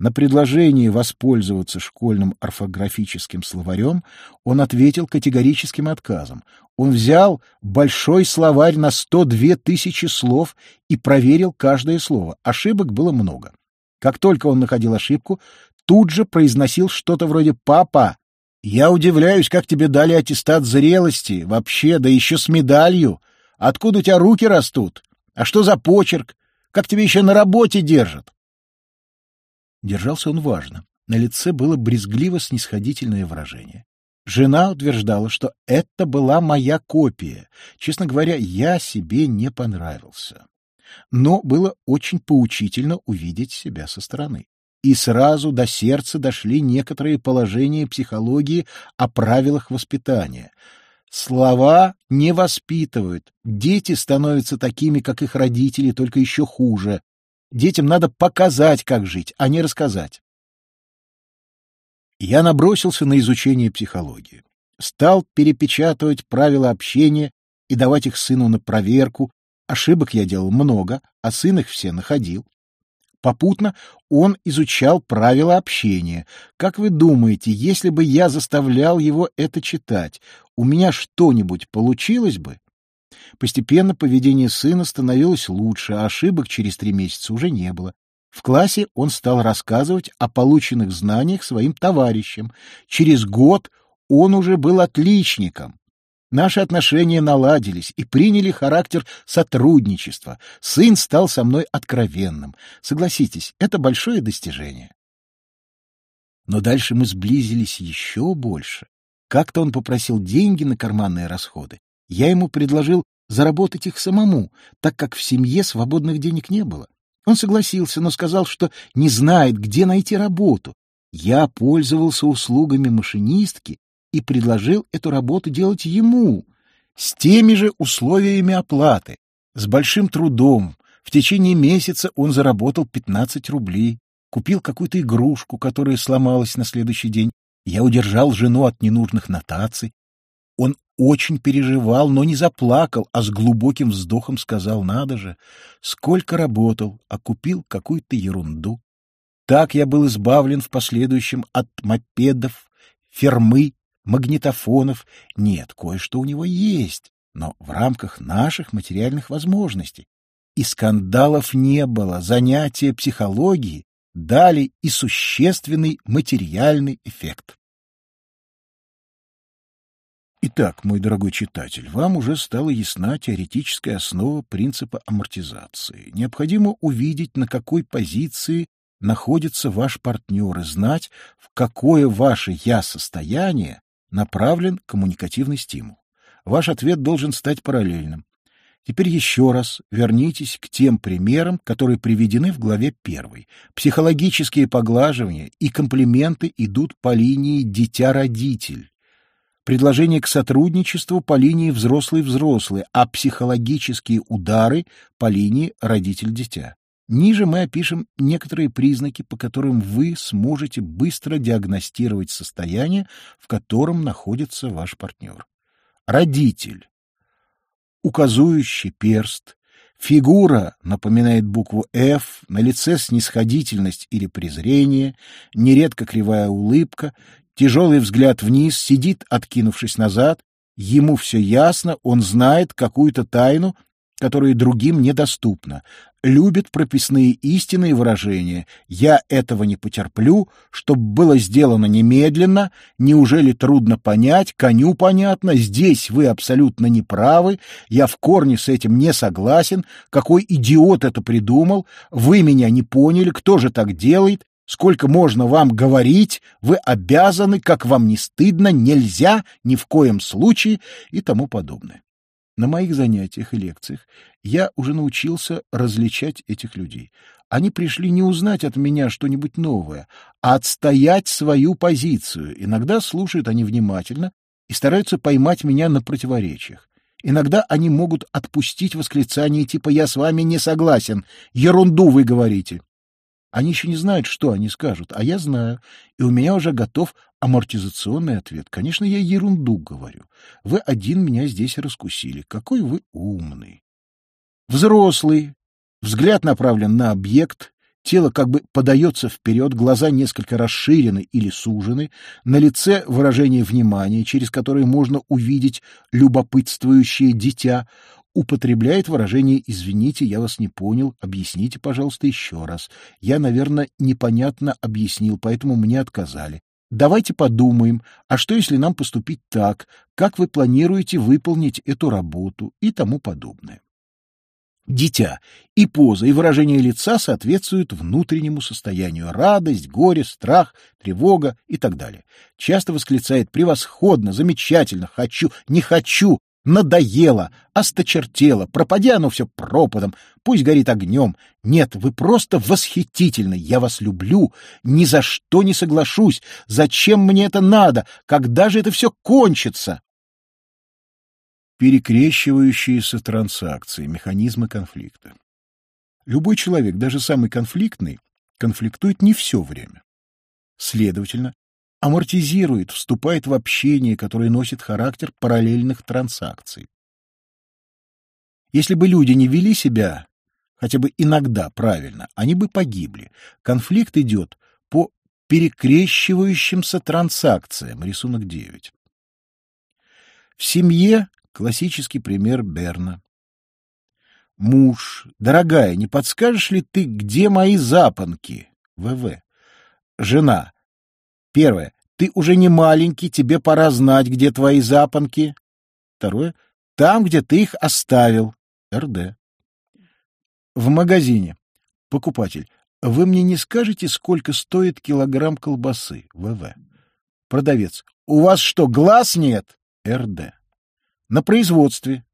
На предложение воспользоваться школьным орфографическим словарем он ответил категорическим отказом. Он взял большой словарь на 102 тысячи слов и проверил каждое слово. Ошибок было много. Как только он находил ошибку, тут же произносил что-то вроде «папа». «Я удивляюсь, как тебе дали аттестат зрелости, вообще, да еще с медалью. Откуда у тебя руки растут? А что за почерк? Как тебе еще на работе держат?» Держался он важно. На лице было брезгливо-снисходительное выражение. Жена утверждала, что это была моя копия. Честно говоря, я себе не понравился но было очень поучительно увидеть себя со стороны. И сразу до сердца дошли некоторые положения психологии о правилах воспитания. Слова не воспитывают. Дети становятся такими, как их родители, только еще хуже. Детям надо показать, как жить, а не рассказать. Я набросился на изучение психологии. Стал перепечатывать правила общения и давать их сыну на проверку, Ошибок я делал много, а сын их все находил. Попутно он изучал правила общения. Как вы думаете, если бы я заставлял его это читать, у меня что-нибудь получилось бы? Постепенно поведение сына становилось лучше, а ошибок через три месяца уже не было. В классе он стал рассказывать о полученных знаниях своим товарищам. Через год он уже был отличником. Наши отношения наладились и приняли характер сотрудничества. Сын стал со мной откровенным. Согласитесь, это большое достижение. Но дальше мы сблизились еще больше. Как-то он попросил деньги на карманные расходы. Я ему предложил заработать их самому, так как в семье свободных денег не было. Он согласился, но сказал, что не знает, где найти работу. Я пользовался услугами машинистки и предложил эту работу делать ему, с теми же условиями оплаты, с большим трудом. В течение месяца он заработал 15 рублей, купил какую-то игрушку, которая сломалась на следующий день. Я удержал жену от ненужных нотаций. Он очень переживал, но не заплакал, а с глубоким вздохом сказал, надо же, сколько работал, а купил какую-то ерунду. Так я был избавлен в последующем от мопедов, фермы магнитофонов. Нет, кое-что у него есть, но в рамках наших материальных возможностей. И скандалов не было, занятия психологии дали и существенный материальный эффект. Итак, мой дорогой читатель, вам уже стала ясна теоретическая основа принципа амортизации. Необходимо увидеть, на какой позиции находится ваш партнер и знать, в какое ваше «я-состояние» направлен коммуникативный стимул. Ваш ответ должен стать параллельным. Теперь еще раз вернитесь к тем примерам, которые приведены в главе первой. Психологические поглаживания и комплименты идут по линии «дитя-родитель». Предложение к сотрудничеству по линии взрослый-взрослый, а психологические удары по линии родитель-дитя. Ниже мы опишем некоторые признаки, по которым вы сможете быстро диагностировать состояние, в котором находится ваш партнер. Родитель. Указующий перст. Фигура напоминает букву «Ф», на лице снисходительность или презрение, нередко кривая улыбка, тяжелый взгляд вниз, сидит, откинувшись назад, ему все ясно, он знает какую-то тайну, которая другим недоступна любит прописные истины и выражения. Я этого не потерплю, чтобы было сделано немедленно. Неужели трудно понять? Коню понятно. Здесь вы абсолютно не правы. Я в корне с этим не согласен. Какой идиот это придумал? Вы меня не поняли. Кто же так делает? Сколько можно вам говорить, вы обязаны, как вам не стыдно, нельзя, ни в коем случае и тому подобное. На моих занятиях и лекциях я уже научился различать этих людей. Они пришли не узнать от меня что-нибудь новое, а отстоять свою позицию. Иногда слушают они внимательно и стараются поймать меня на противоречиях. Иногда они могут отпустить восклицание типа «я с вами не согласен», «ерунду вы говорите». Они еще не знают, что они скажут, а я знаю, и у меня уже готов амортизационный ответ. Конечно, я ерунду говорю. Вы один меня здесь раскусили. Какой вы умный. Взрослый. Взгляд направлен на объект, тело как бы подается вперед, глаза несколько расширены или сужены, на лице выражение внимания, через которое можно увидеть любопытствующее дитя употребляет выражение «извините, я вас не понял, объясните, пожалуйста, еще раз. Я, наверное, непонятно объяснил, поэтому мне отказали. Давайте подумаем, а что если нам поступить так, как вы планируете выполнить эту работу и тому подобное. Дитя. И поза, и выражение лица соответствуют внутреннему состоянию. Радость, горе, страх, тревога и так далее. Часто восклицает «превосходно», «замечательно», «хочу», «не хочу», Надоело, осточертело, пропадя оно все пропадом, пусть горит огнем. Нет, вы просто восхитительны, я вас люблю, ни за что не соглашусь. Зачем мне это надо? Когда же это все кончится? Перекрещивающиеся транзакции, механизмы конфликта. Любой человек, даже самый конфликтный, конфликтует не все время. Следовательно, амортизирует, вступает в общение, которое носит характер параллельных транзакций. Если бы люди не вели себя хотя бы иногда правильно, они бы погибли. Конфликт идет по перекрещивающимся транзакциям, рисунок 9. В семье классический пример Берна. Муж, дорогая, не подскажешь ли ты, где мои запонки? ВВ. Жена, Первое. Ты уже не маленький, тебе пора знать, где твои запонки. Второе. Там, где ты их оставил. РД. В магазине. Покупатель. Вы мне не скажете, сколько стоит килограмм колбасы? ВВ. Продавец. У вас что, глаз нет? РД. На производстве.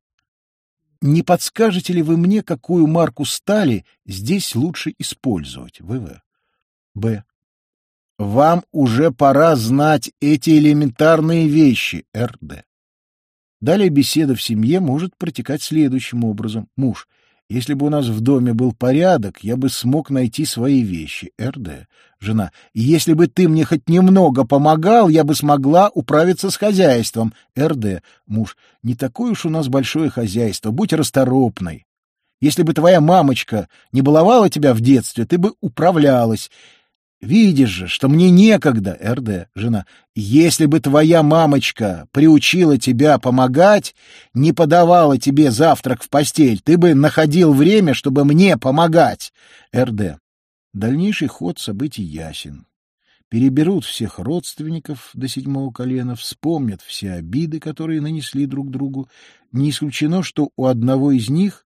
Не подскажете ли вы мне, какую марку стали здесь лучше использовать? ВВ. Б. Вам уже пора знать эти элементарные вещи, РД. Далее беседа в семье может протекать следующим образом. Муж. Если бы у нас в доме был порядок, я бы смог найти свои вещи. РД. Жена. Если бы ты мне хоть немного помогал, я бы смогла управиться с хозяйством. РД. Муж. Не такое уж у нас большое хозяйство. Будь расторопной. Если бы твоя мамочка не баловала тебя в детстве, ты бы управлялась. Видишь же, что мне некогда, РД, жена. Если бы твоя мамочка приучила тебя помогать, не подавала тебе завтрак в постель, ты бы находил время, чтобы мне помогать, РД. Дальнейший ход событий ясен. Переберут всех родственников до седьмого колена, вспомнят все обиды, которые нанесли друг другу. Не исключено, что у одного из них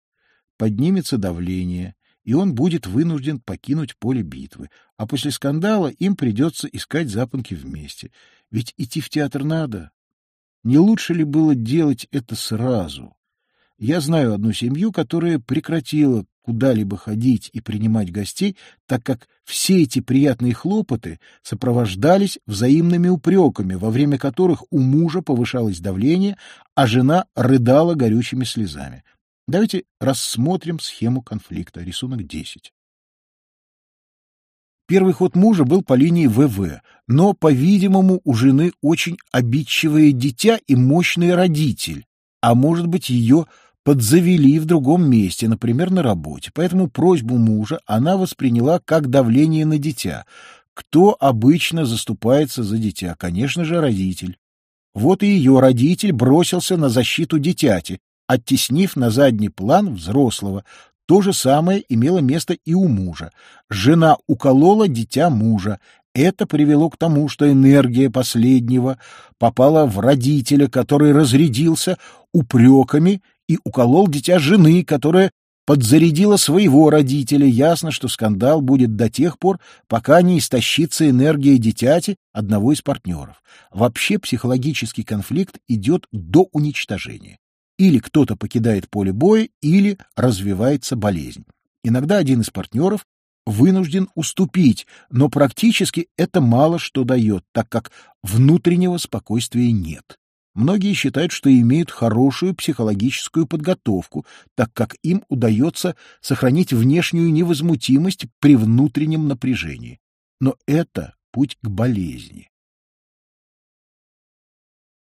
поднимется давление, и он будет вынужден покинуть поле битвы, а после скандала им придется искать запонки вместе. Ведь идти в театр надо. Не лучше ли было делать это сразу? Я знаю одну семью, которая прекратила куда-либо ходить и принимать гостей, так как все эти приятные хлопоты сопровождались взаимными упреками, во время которых у мужа повышалось давление, а жена рыдала горючими слезами. Давайте рассмотрим схему конфликта. Рисунок 10. Первый ход мужа был по линии ВВ, но, по-видимому, у жены очень обидчивое дитя и мощный родитель, а может быть, ее подзавели в другом месте, например, на работе. Поэтому просьбу мужа она восприняла как давление на дитя. Кто обычно заступается за дитя? Конечно же, родитель. Вот и ее родитель бросился на защиту дитяти, оттеснив на задний план взрослого. То же самое имело место и у мужа. Жена уколола дитя мужа. Это привело к тому, что энергия последнего попала в родителя, который разрядился упреками и уколол дитя жены, которая подзарядила своего родителя, ясно, что скандал будет до тех пор, пока не истощится энергия дитяти одного из партнеров. Вообще психологический конфликт идет до уничтожения. Или кто-то покидает поле боя, или развивается болезнь. Иногда один из партнеров вынужден уступить, но практически это мало что дает, так как внутреннего спокойствия нет. Многие считают, что имеют хорошую психологическую подготовку, так как им удается сохранить внешнюю невозмутимость при внутреннем напряжении. Но это путь к болезни.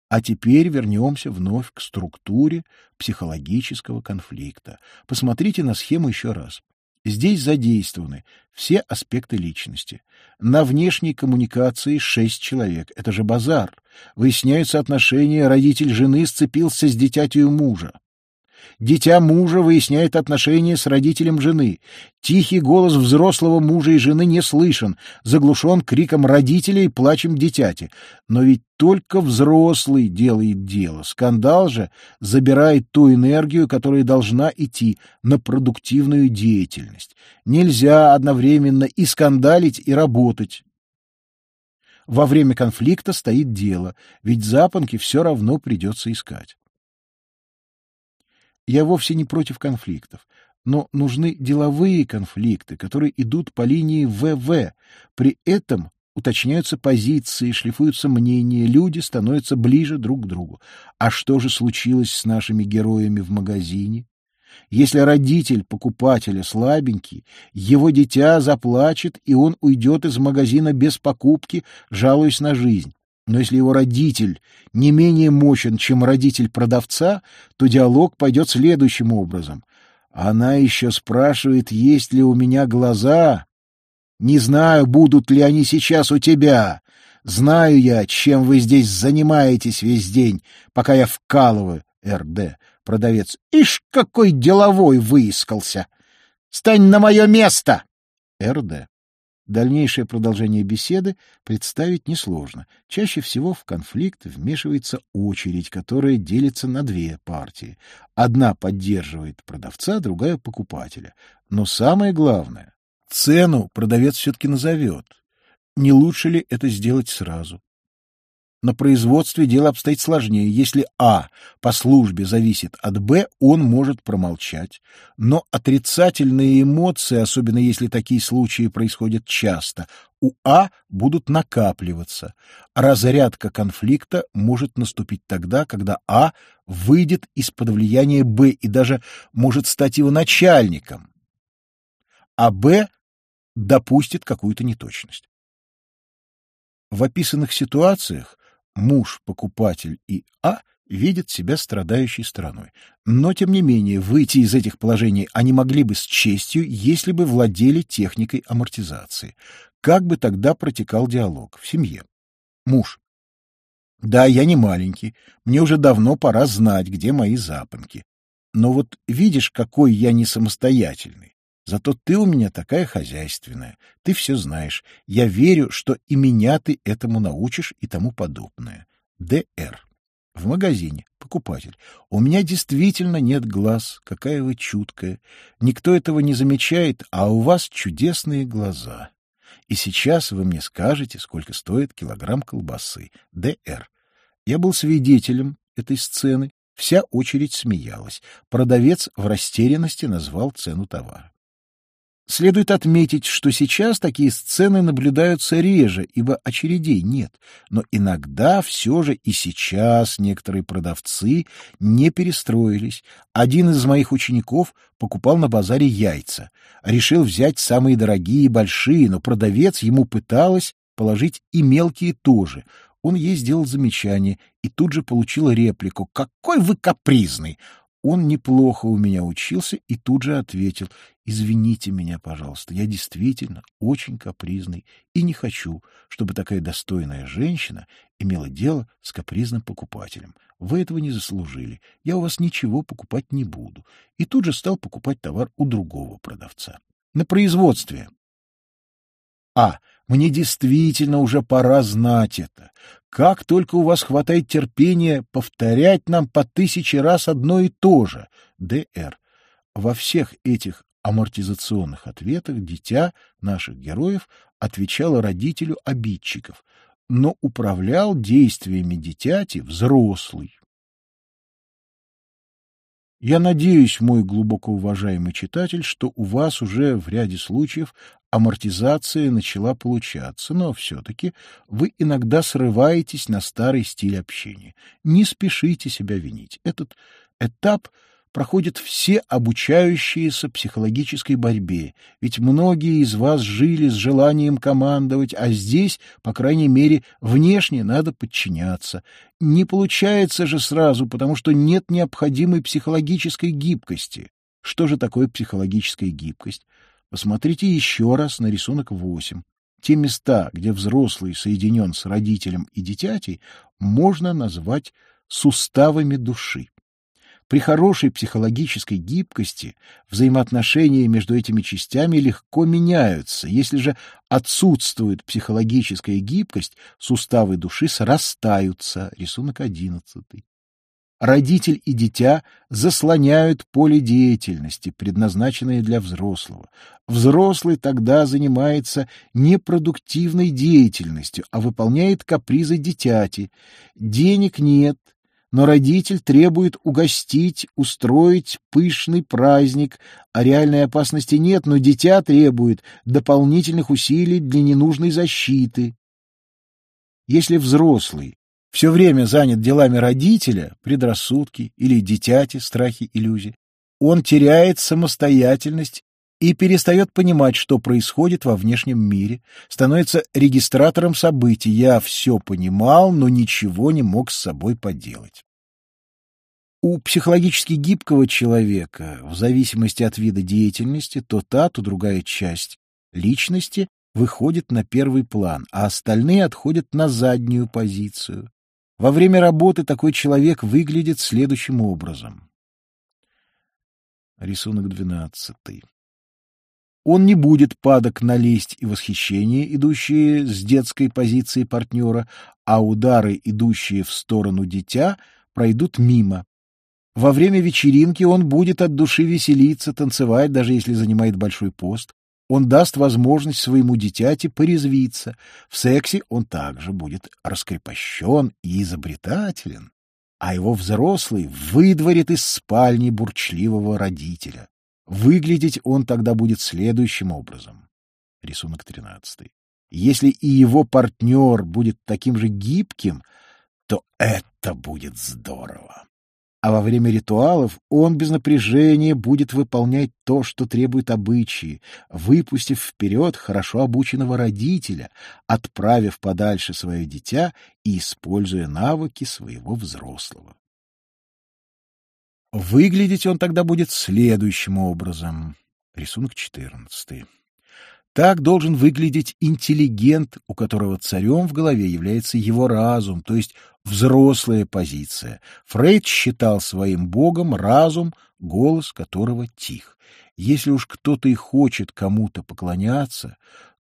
А теперь вернемся вновь к структуре психологического конфликта. Посмотрите на схему еще раз. Здесь задействованы все аспекты личности. На внешней коммуникации шесть человек. Это же базар. Выясняются отношения, родитель жены сцепился с дитятью мужа. Дитя мужа выясняет отношения с родителем жены. Тихий голос взрослого мужа и жены не слышен, заглушен криком родителей и плачем дитяти. Но ведь только взрослый делает дело. Скандал же забирает ту энергию, которая должна идти на продуктивную деятельность. Нельзя одновременно и скандалить, и работать. Во время конфликта стоит дело, ведь запонки все равно придется искать. Я вовсе не против конфликтов, но нужны деловые конфликты, которые идут по линии ВВ. При этом уточняются позиции, шлифуются мнения, люди становятся ближе друг к другу. А что же случилось с нашими героями в магазине? Если родитель покупателя слабенький, его дитя заплачет, и он уйдет из магазина без покупки, жалуясь на жизнь. Но если его родитель не менее мощен, чем родитель продавца, то диалог пойдет следующим образом. Она еще спрашивает, есть ли у меня глаза. Не знаю, будут ли они сейчас у тебя. Знаю я, чем вы здесь занимаетесь весь день, пока я вкалываю. РД. Продавец. Ишь, какой деловой выискался! Стань на мое место! РД. Дальнейшее продолжение беседы представить несложно. Чаще всего в конфликт вмешивается очередь, которая делится на две партии. Одна поддерживает продавца, другая — покупателя. Но самое главное — цену продавец все-таки назовет. Не лучше ли это сделать сразу? На производстве дело обстоит сложнее. Если А по службе зависит от Б, он может промолчать. Но отрицательные эмоции, особенно если такие случаи происходят часто, у А будут накапливаться. Разрядка конфликта может наступить тогда, когда А выйдет из-под влияния Б и даже может стать его начальником, а Б допустит какую-то неточность. В описанных ситуациях муж, покупатель и А видят себя страдающей стороной. Но, тем не менее, выйти из этих положений они могли бы с честью, если бы владели техникой амортизации. Как бы тогда протекал диалог в семье? Муж. Да, я не маленький, мне уже давно пора знать, где мои запонки. Но вот видишь, какой я не самостоятельный. Зато ты у меня такая хозяйственная, ты все знаешь. Я верю, что и меня ты этому научишь и тому подобное. Д.Р. В магазине. Покупатель. У меня действительно нет глаз. Какая вы чуткая. Никто этого не замечает, а у вас чудесные глаза. И сейчас вы мне скажете, сколько стоит килограмм колбасы. Д.Р. Я был свидетелем этой сцены. Вся очередь смеялась. Продавец в растерянности назвал цену товара. Следует отметить, что сейчас такие сцены наблюдаются реже, ибо очередей нет, но иногда все же и сейчас некоторые продавцы не перестроились. Один из моих учеников покупал на базаре яйца, решил взять самые дорогие и большие, но продавец ему пыталась положить и мелкие тоже. Он ей сделал замечание и тут же получил реплику «Какой вы капризный!» Он неплохо у меня учился и тут же ответил, «Извините меня, пожалуйста, я действительно очень капризный и не хочу, чтобы такая достойная женщина имела дело с капризным покупателем. Вы этого не заслужили, я у вас ничего покупать не буду». И тут же стал покупать товар у другого продавца. На производстве. А. Мне действительно уже пора знать это. Как только у вас хватает терпения повторять нам по тысяче раз одно и то же. Д.Р. во всех этих амортизационных ответах дитя наших героев отвечало родителю обидчиков, но управлял действиями дитяти взрослый. Я надеюсь, мой глубоко уважаемый читатель, что у вас уже в ряде случаев амортизация начала получаться, но все-таки вы иногда срываетесь на старый стиль общения. Не спешите себя винить. Этот этап — проходят все обучающиеся психологической борьбе, ведь многие из вас жили с желанием командовать, а здесь, по крайней мере, внешне надо подчиняться. Не получается же сразу, потому что нет необходимой психологической гибкости. Что же такое психологическая гибкость? Посмотрите еще раз на рисунок 8. Те места, где взрослый соединен с родителем и дитятей, можно назвать суставами души. При хорошей психологической гибкости взаимоотношения между этими частями легко меняются. Если же отсутствует психологическая гибкость, суставы души срастаются. Рисунок одиннадцатый. Родитель и дитя заслоняют поле деятельности, предназначенное для взрослого. Взрослый тогда занимается непродуктивной деятельностью, а выполняет капризы дитяти. Денег нет, но родитель требует угостить, устроить пышный праздник, а реальной опасности нет, но дитя требует дополнительных усилий для ненужной защиты. Если взрослый все время занят делами родителя, предрассудки или дитяти, страхи, иллюзии, он теряет самостоятельность и перестает понимать, что происходит во внешнем мире, становится регистратором событий. Я все понимал, но ничего не мог с собой поделать. У психологически гибкого человека, в зависимости от вида деятельности, то та, то другая часть личности выходит на первый план, а остальные отходят на заднюю позицию. Во время работы такой человек выглядит следующим образом. Рисунок двенадцатый. Он не будет падок на лесть и восхищение, идущие с детской позиции партнера, а удары, идущие в сторону дитя, пройдут мимо. Во время вечеринки он будет от души веселиться, танцевать, даже если занимает большой пост. Он даст возможность своему дитяти порезвиться. В сексе он также будет раскрепощен и изобретателен, а его взрослый выдворит из спальни бурчливого родителя. Выглядеть он тогда будет следующим образом. Рисунок 13. Если и его партнер будет таким же гибким, то это будет здорово. А во время ритуалов он без напряжения будет выполнять то, что требует обычаи, выпустив вперед хорошо обученного родителя, отправив подальше свое дитя и используя навыки своего взрослого. Выглядеть он тогда будет следующим образом. Рисунок 14. Так должен выглядеть интеллигент, у которого царем в голове является его разум, то есть взрослая позиция. Фрейд считал своим богом разум, голос которого тих. Если уж кто-то и хочет кому-то поклоняться,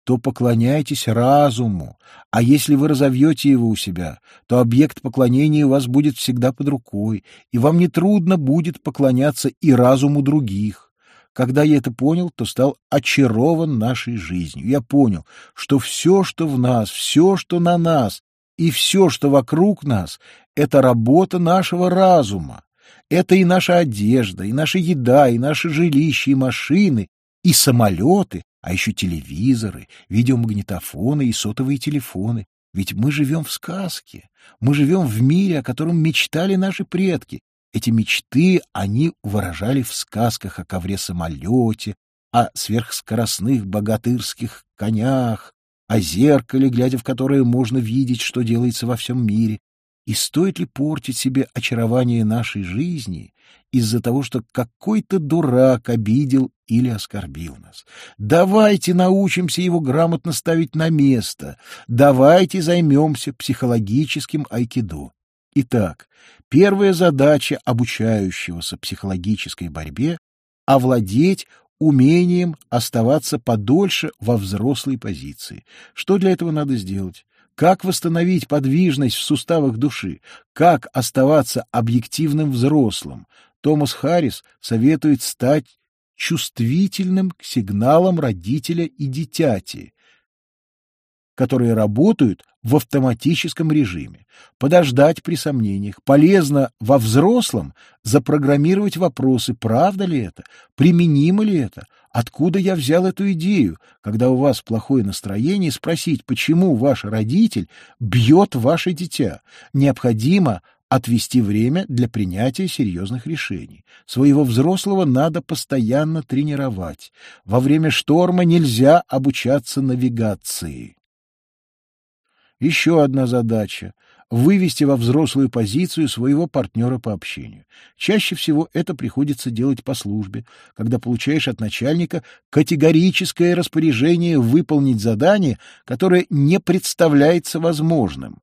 то поклоняйтесь разуму, а если вы разовьете его у себя, то объект поклонения у вас будет всегда под рукой, и вам нетрудно будет поклоняться и разуму других. Когда я это понял, то стал очарован нашей жизнью. Я понял, что все, что в нас, все, что на нас, и все, что вокруг нас, — это работа нашего разума. Это и наша одежда, и наша еда, и наши жилища, и машины, и самолеты, а еще телевизоры, видеомагнитофоны и сотовые телефоны. Ведь мы живем в сказке, мы живем в мире, о котором мечтали наши предки. Эти мечты они выражали в сказках о ковре-самолете, о сверхскоростных богатырских конях, о зеркале, глядя в которое можно видеть, что делается во всем мире, и стоит ли портить себе очарование нашей жизни из-за того, что какой-то дурак обидел или оскорбил нас? Давайте научимся его грамотно ставить на место. Давайте займемся психологическим айкидо. Итак, первая задача обучающегося психологической борьбе — овладеть умением оставаться подольше во взрослой позиции. Что для этого надо сделать? Как восстановить подвижность в суставах души? Как оставаться объективным взрослым? Томас Харрис советует стать чувствительным к сигналам родителя и дитяти, которые работают в автоматическом режиме. Подождать при сомнениях. Полезно во взрослом запрограммировать вопросы, правда ли это, применимо ли это, откуда я взял эту идею, когда у вас плохое настроение, спросить, почему ваш родитель бьет ваше дитя. Необходимо отвести время для принятия серьезных решений. Своего взрослого надо постоянно тренировать. Во время шторма нельзя обучаться навигации. Еще одна задача — вывести во взрослую позицию своего партнера по общению. Чаще всего это приходится делать по службе, когда получаешь от начальника категорическое распоряжение выполнить задание, которое не представляется возможным.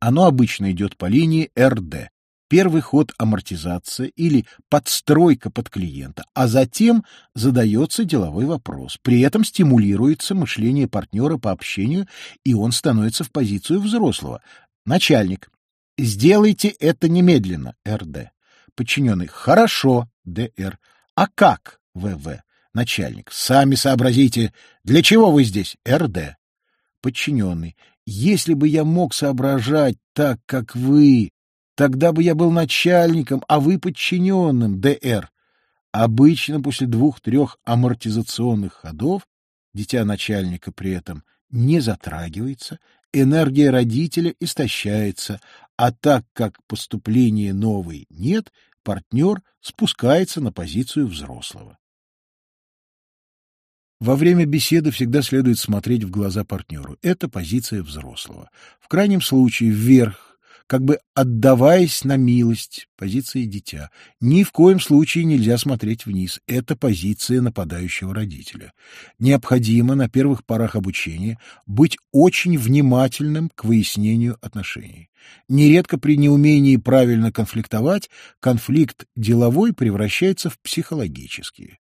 Оно обычно идет по линии РД. Первый ход — амортизация или подстройка под клиента, а затем задается деловой вопрос. При этом стимулируется мышление партнера по общению, и он становится в позицию взрослого. Начальник. Сделайте это немедленно. РД. Подчиненный. Хорошо. ДР. А как? ВВ. Начальник. Сами сообразите. Для чего вы здесь? РД. Подчиненный. Если бы я мог соображать так, как вы, тогда бы я был начальником, а вы подчиненным, ДР. Обычно после двух-трех амортизационных ходов дитя начальника при этом не затрагивается, энергия родителя истощается, а так как поступления новой нет, партнер спускается на позицию взрослого. Во время беседы всегда следует смотреть в глаза партнеру. Это позиция взрослого. В крайнем случае вверх, как бы отдаваясь на милость, позиция дитя. Ни в коем случае нельзя смотреть вниз. Это позиция нападающего родителя. Необходимо на первых порах обучения быть очень внимательным к выяснению отношений. Нередко при неумении правильно конфликтовать конфликт деловой превращается в психологический.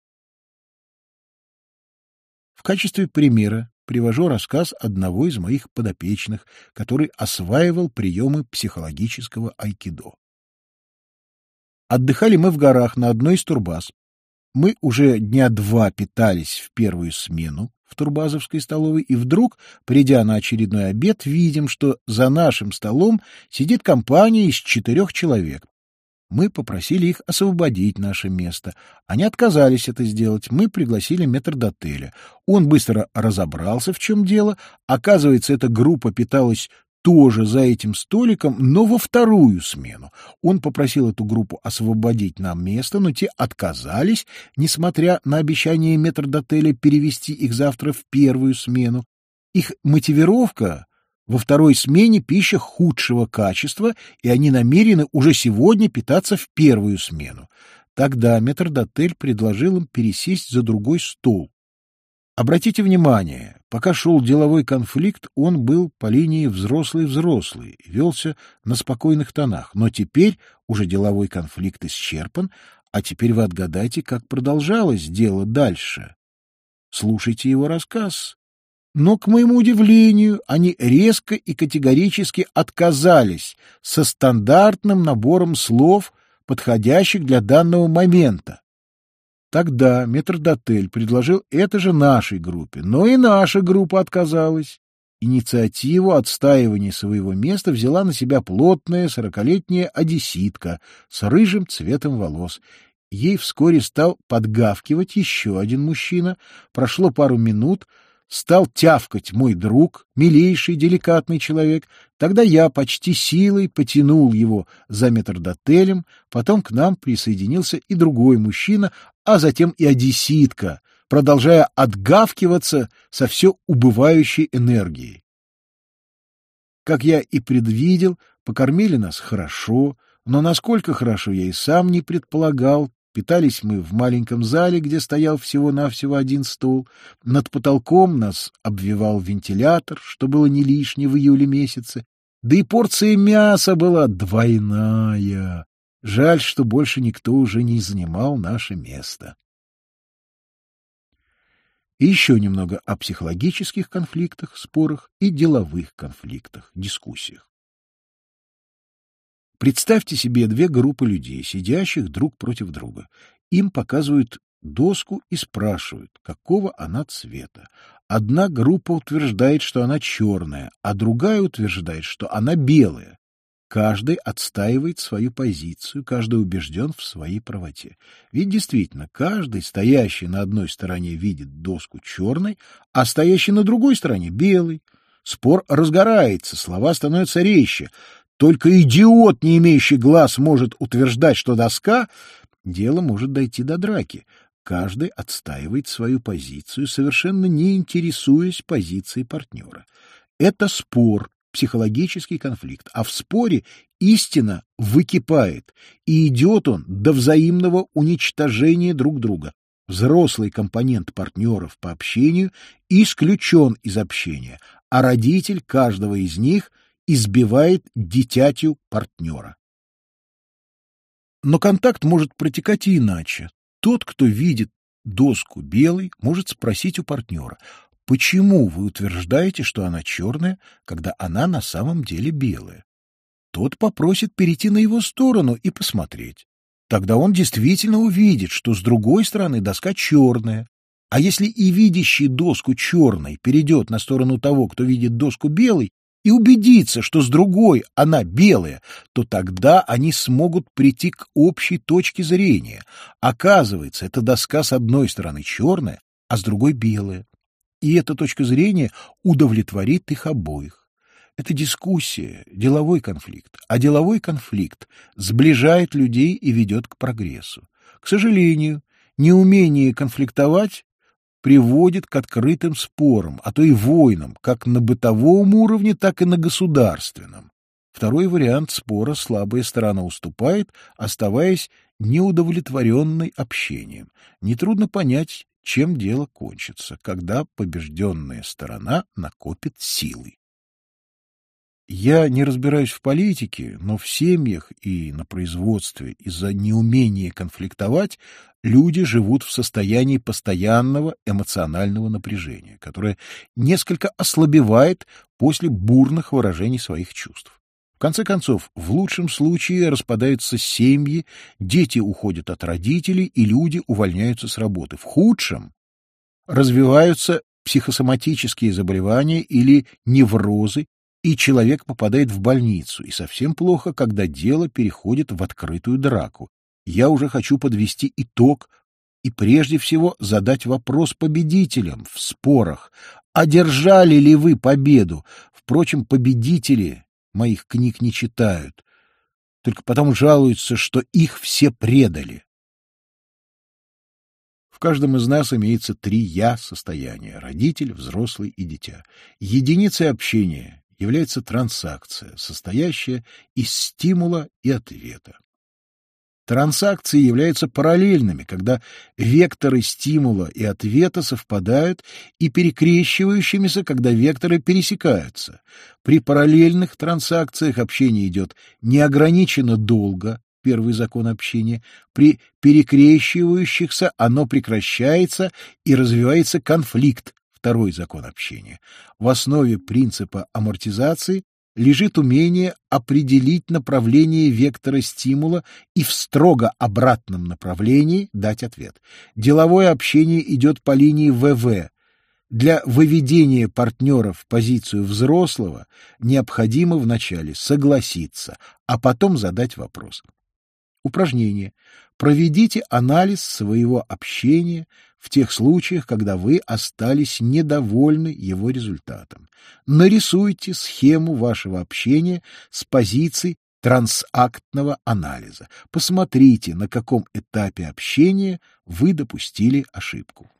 В качестве примера привожу рассказ одного из моих подопечных, который осваивал приемы психологического айкидо. Отдыхали мы в горах на одной из турбаз. Мы уже дня два питались в первую смену в турбазовской столовой, и вдруг, придя на очередной обед, видим, что за нашим столом сидит компания из четырех человек. Мы попросили их освободить наше место. Они отказались это сделать. Мы пригласили метрдотеля. Он быстро разобрался, в чем дело. Оказывается, эта группа питалась тоже за этим столиком, но во вторую смену. Он попросил эту группу освободить нам место, но те отказались, несмотря на обещание метрдотеля перевести их завтра в первую смену. Их мотивировка во второй смене пища худшего качества, и они намерены уже сегодня питаться в первую смену. Тогда метрдотель предложил им пересесть за другой стол. Обратите внимание, пока шел деловой конфликт, он был по линии взрослый-взрослый, велся на спокойных тонах. Но теперь уже деловой конфликт исчерпан, а теперь вы отгадайте, как продолжалось дело дальше. Слушайте его рассказ. Но, к моему удивлению, они резко и категорически отказались со стандартным набором слов, подходящих для данного момента. Тогда метрдотель предложил это же нашей группе, но и наша группа отказалась. Инициативу отстаивания своего места взяла на себя плотная сорокалетняя одесситка с рыжим цветом волос. Ей вскоре стал подгавкивать еще один мужчина. Прошло пару минут — стал тявкать мой друг, милейший, деликатный человек. Тогда я почти силой потянул его за метрдотелем, потом к нам присоединился и другой мужчина, а затем и одесситка, продолжая отгавкиваться со все убывающей энергией. Как я и предвидел, покормили нас хорошо, но насколько хорошо я и сам не предполагал, Питались мы в маленьком зале, где стоял всего-навсего один стол. Над потолком нас обвивал вентилятор, что было не лишнее в июле месяце. Да и порция мяса была двойная. Жаль, что больше никто уже не занимал наше место. И еще немного о психологических конфликтах, спорах и деловых конфликтах, дискуссиях. Представьте себе две группы людей, сидящих друг против друга. Им показывают доску и спрашивают, какого она цвета. Одна группа утверждает, что она черная, а другая утверждает, что она белая. Каждый отстаивает свою позицию, каждый убежден в своей правоте. Ведь действительно, каждый, стоящий на одной стороне, видит доску черной, а стоящий на другой стороне — белый. Спор разгорается, слова становятся резче. Только идиот, не имеющий глаз, может утверждать, что доска... Дело может дойти до драки. Каждый отстаивает свою позицию, совершенно не интересуясь позицией партнера. Это спор, психологический конфликт, а в споре истина выкипает, и идет он до взаимного уничтожения друг друга. Взрослый компонент партнеров по общению исключен из общения, а родитель каждого из них избивает дитятю партнера. Но контакт может протекать и иначе. Тот, кто видит доску белой, может спросить у партнера, почему вы утверждаете, что она черная, когда она на самом деле белая? Тот попросит перейти на его сторону и посмотреть. Тогда он действительно увидит, что с другой стороны доска черная. А если и видящий доску черной перейдет на сторону того, кто видит доску белой, и убедиться, что с другой она белая, то тогда они смогут прийти к общей точке зрения. Оказывается, эта доска с одной стороны черная, а с другой белая. И эта точка зрения удовлетворит их обоих. Это дискуссия, деловой конфликт. А деловой конфликт сближает людей и ведет к прогрессу. К сожалению, неумение конфликтовать приводит к открытым спорам, а то и войнам, как на бытовом уровне, так и на государственном. Второй вариант спора слабая сторона уступает, оставаясь неудовлетворенной общением. Нетрудно понять, чем дело кончится, когда побежденная сторона накопит силы. Я не разбираюсь в политике, но в семьях и на производстве из-за неумения конфликтовать люди живут в состоянии постоянного эмоционального напряжения, которое несколько ослабевает после бурных выражений своих чувств. В конце концов, в лучшем случае распадаются семьи, дети уходят от родителей и люди увольняются с работы. В худшем развиваются психосоматические заболевания или неврозы и человек попадает в больницу, и совсем плохо, когда дело переходит в открытую драку. Я уже хочу подвести итог и прежде всего задать вопрос победителям в спорах. Одержали ли вы победу? Впрочем, победители моих книг не читают, только потом жалуются, что их все предали. В каждом из нас имеется три «я» состояния — родитель, взрослый и дитя. Единицей общения является транзакция, состоящая из стимула и ответа. Транзакции являются параллельными, когда векторы стимула и ответа совпадают, и перекрещивающимися, когда векторы пересекаются. При параллельных транзакциях общение идет неограниченно долго, первый закон общения, при перекрещивающихся оно прекращается и развивается конфликт, Второй закон общения. В основе принципа амортизации лежит умение определить направление вектора стимула и в строго обратном направлении дать ответ. Деловое общение идет по линии ВВ. Для выведения партнера в позицию взрослого необходимо вначале согласиться, а потом задать вопрос. Упражнение. Проведите анализ своего общения в тех случаях, когда вы остались недовольны его результатом. Нарисуйте схему вашего общения с позицией трансактного анализа. Посмотрите, на каком этапе общения вы допустили ошибку.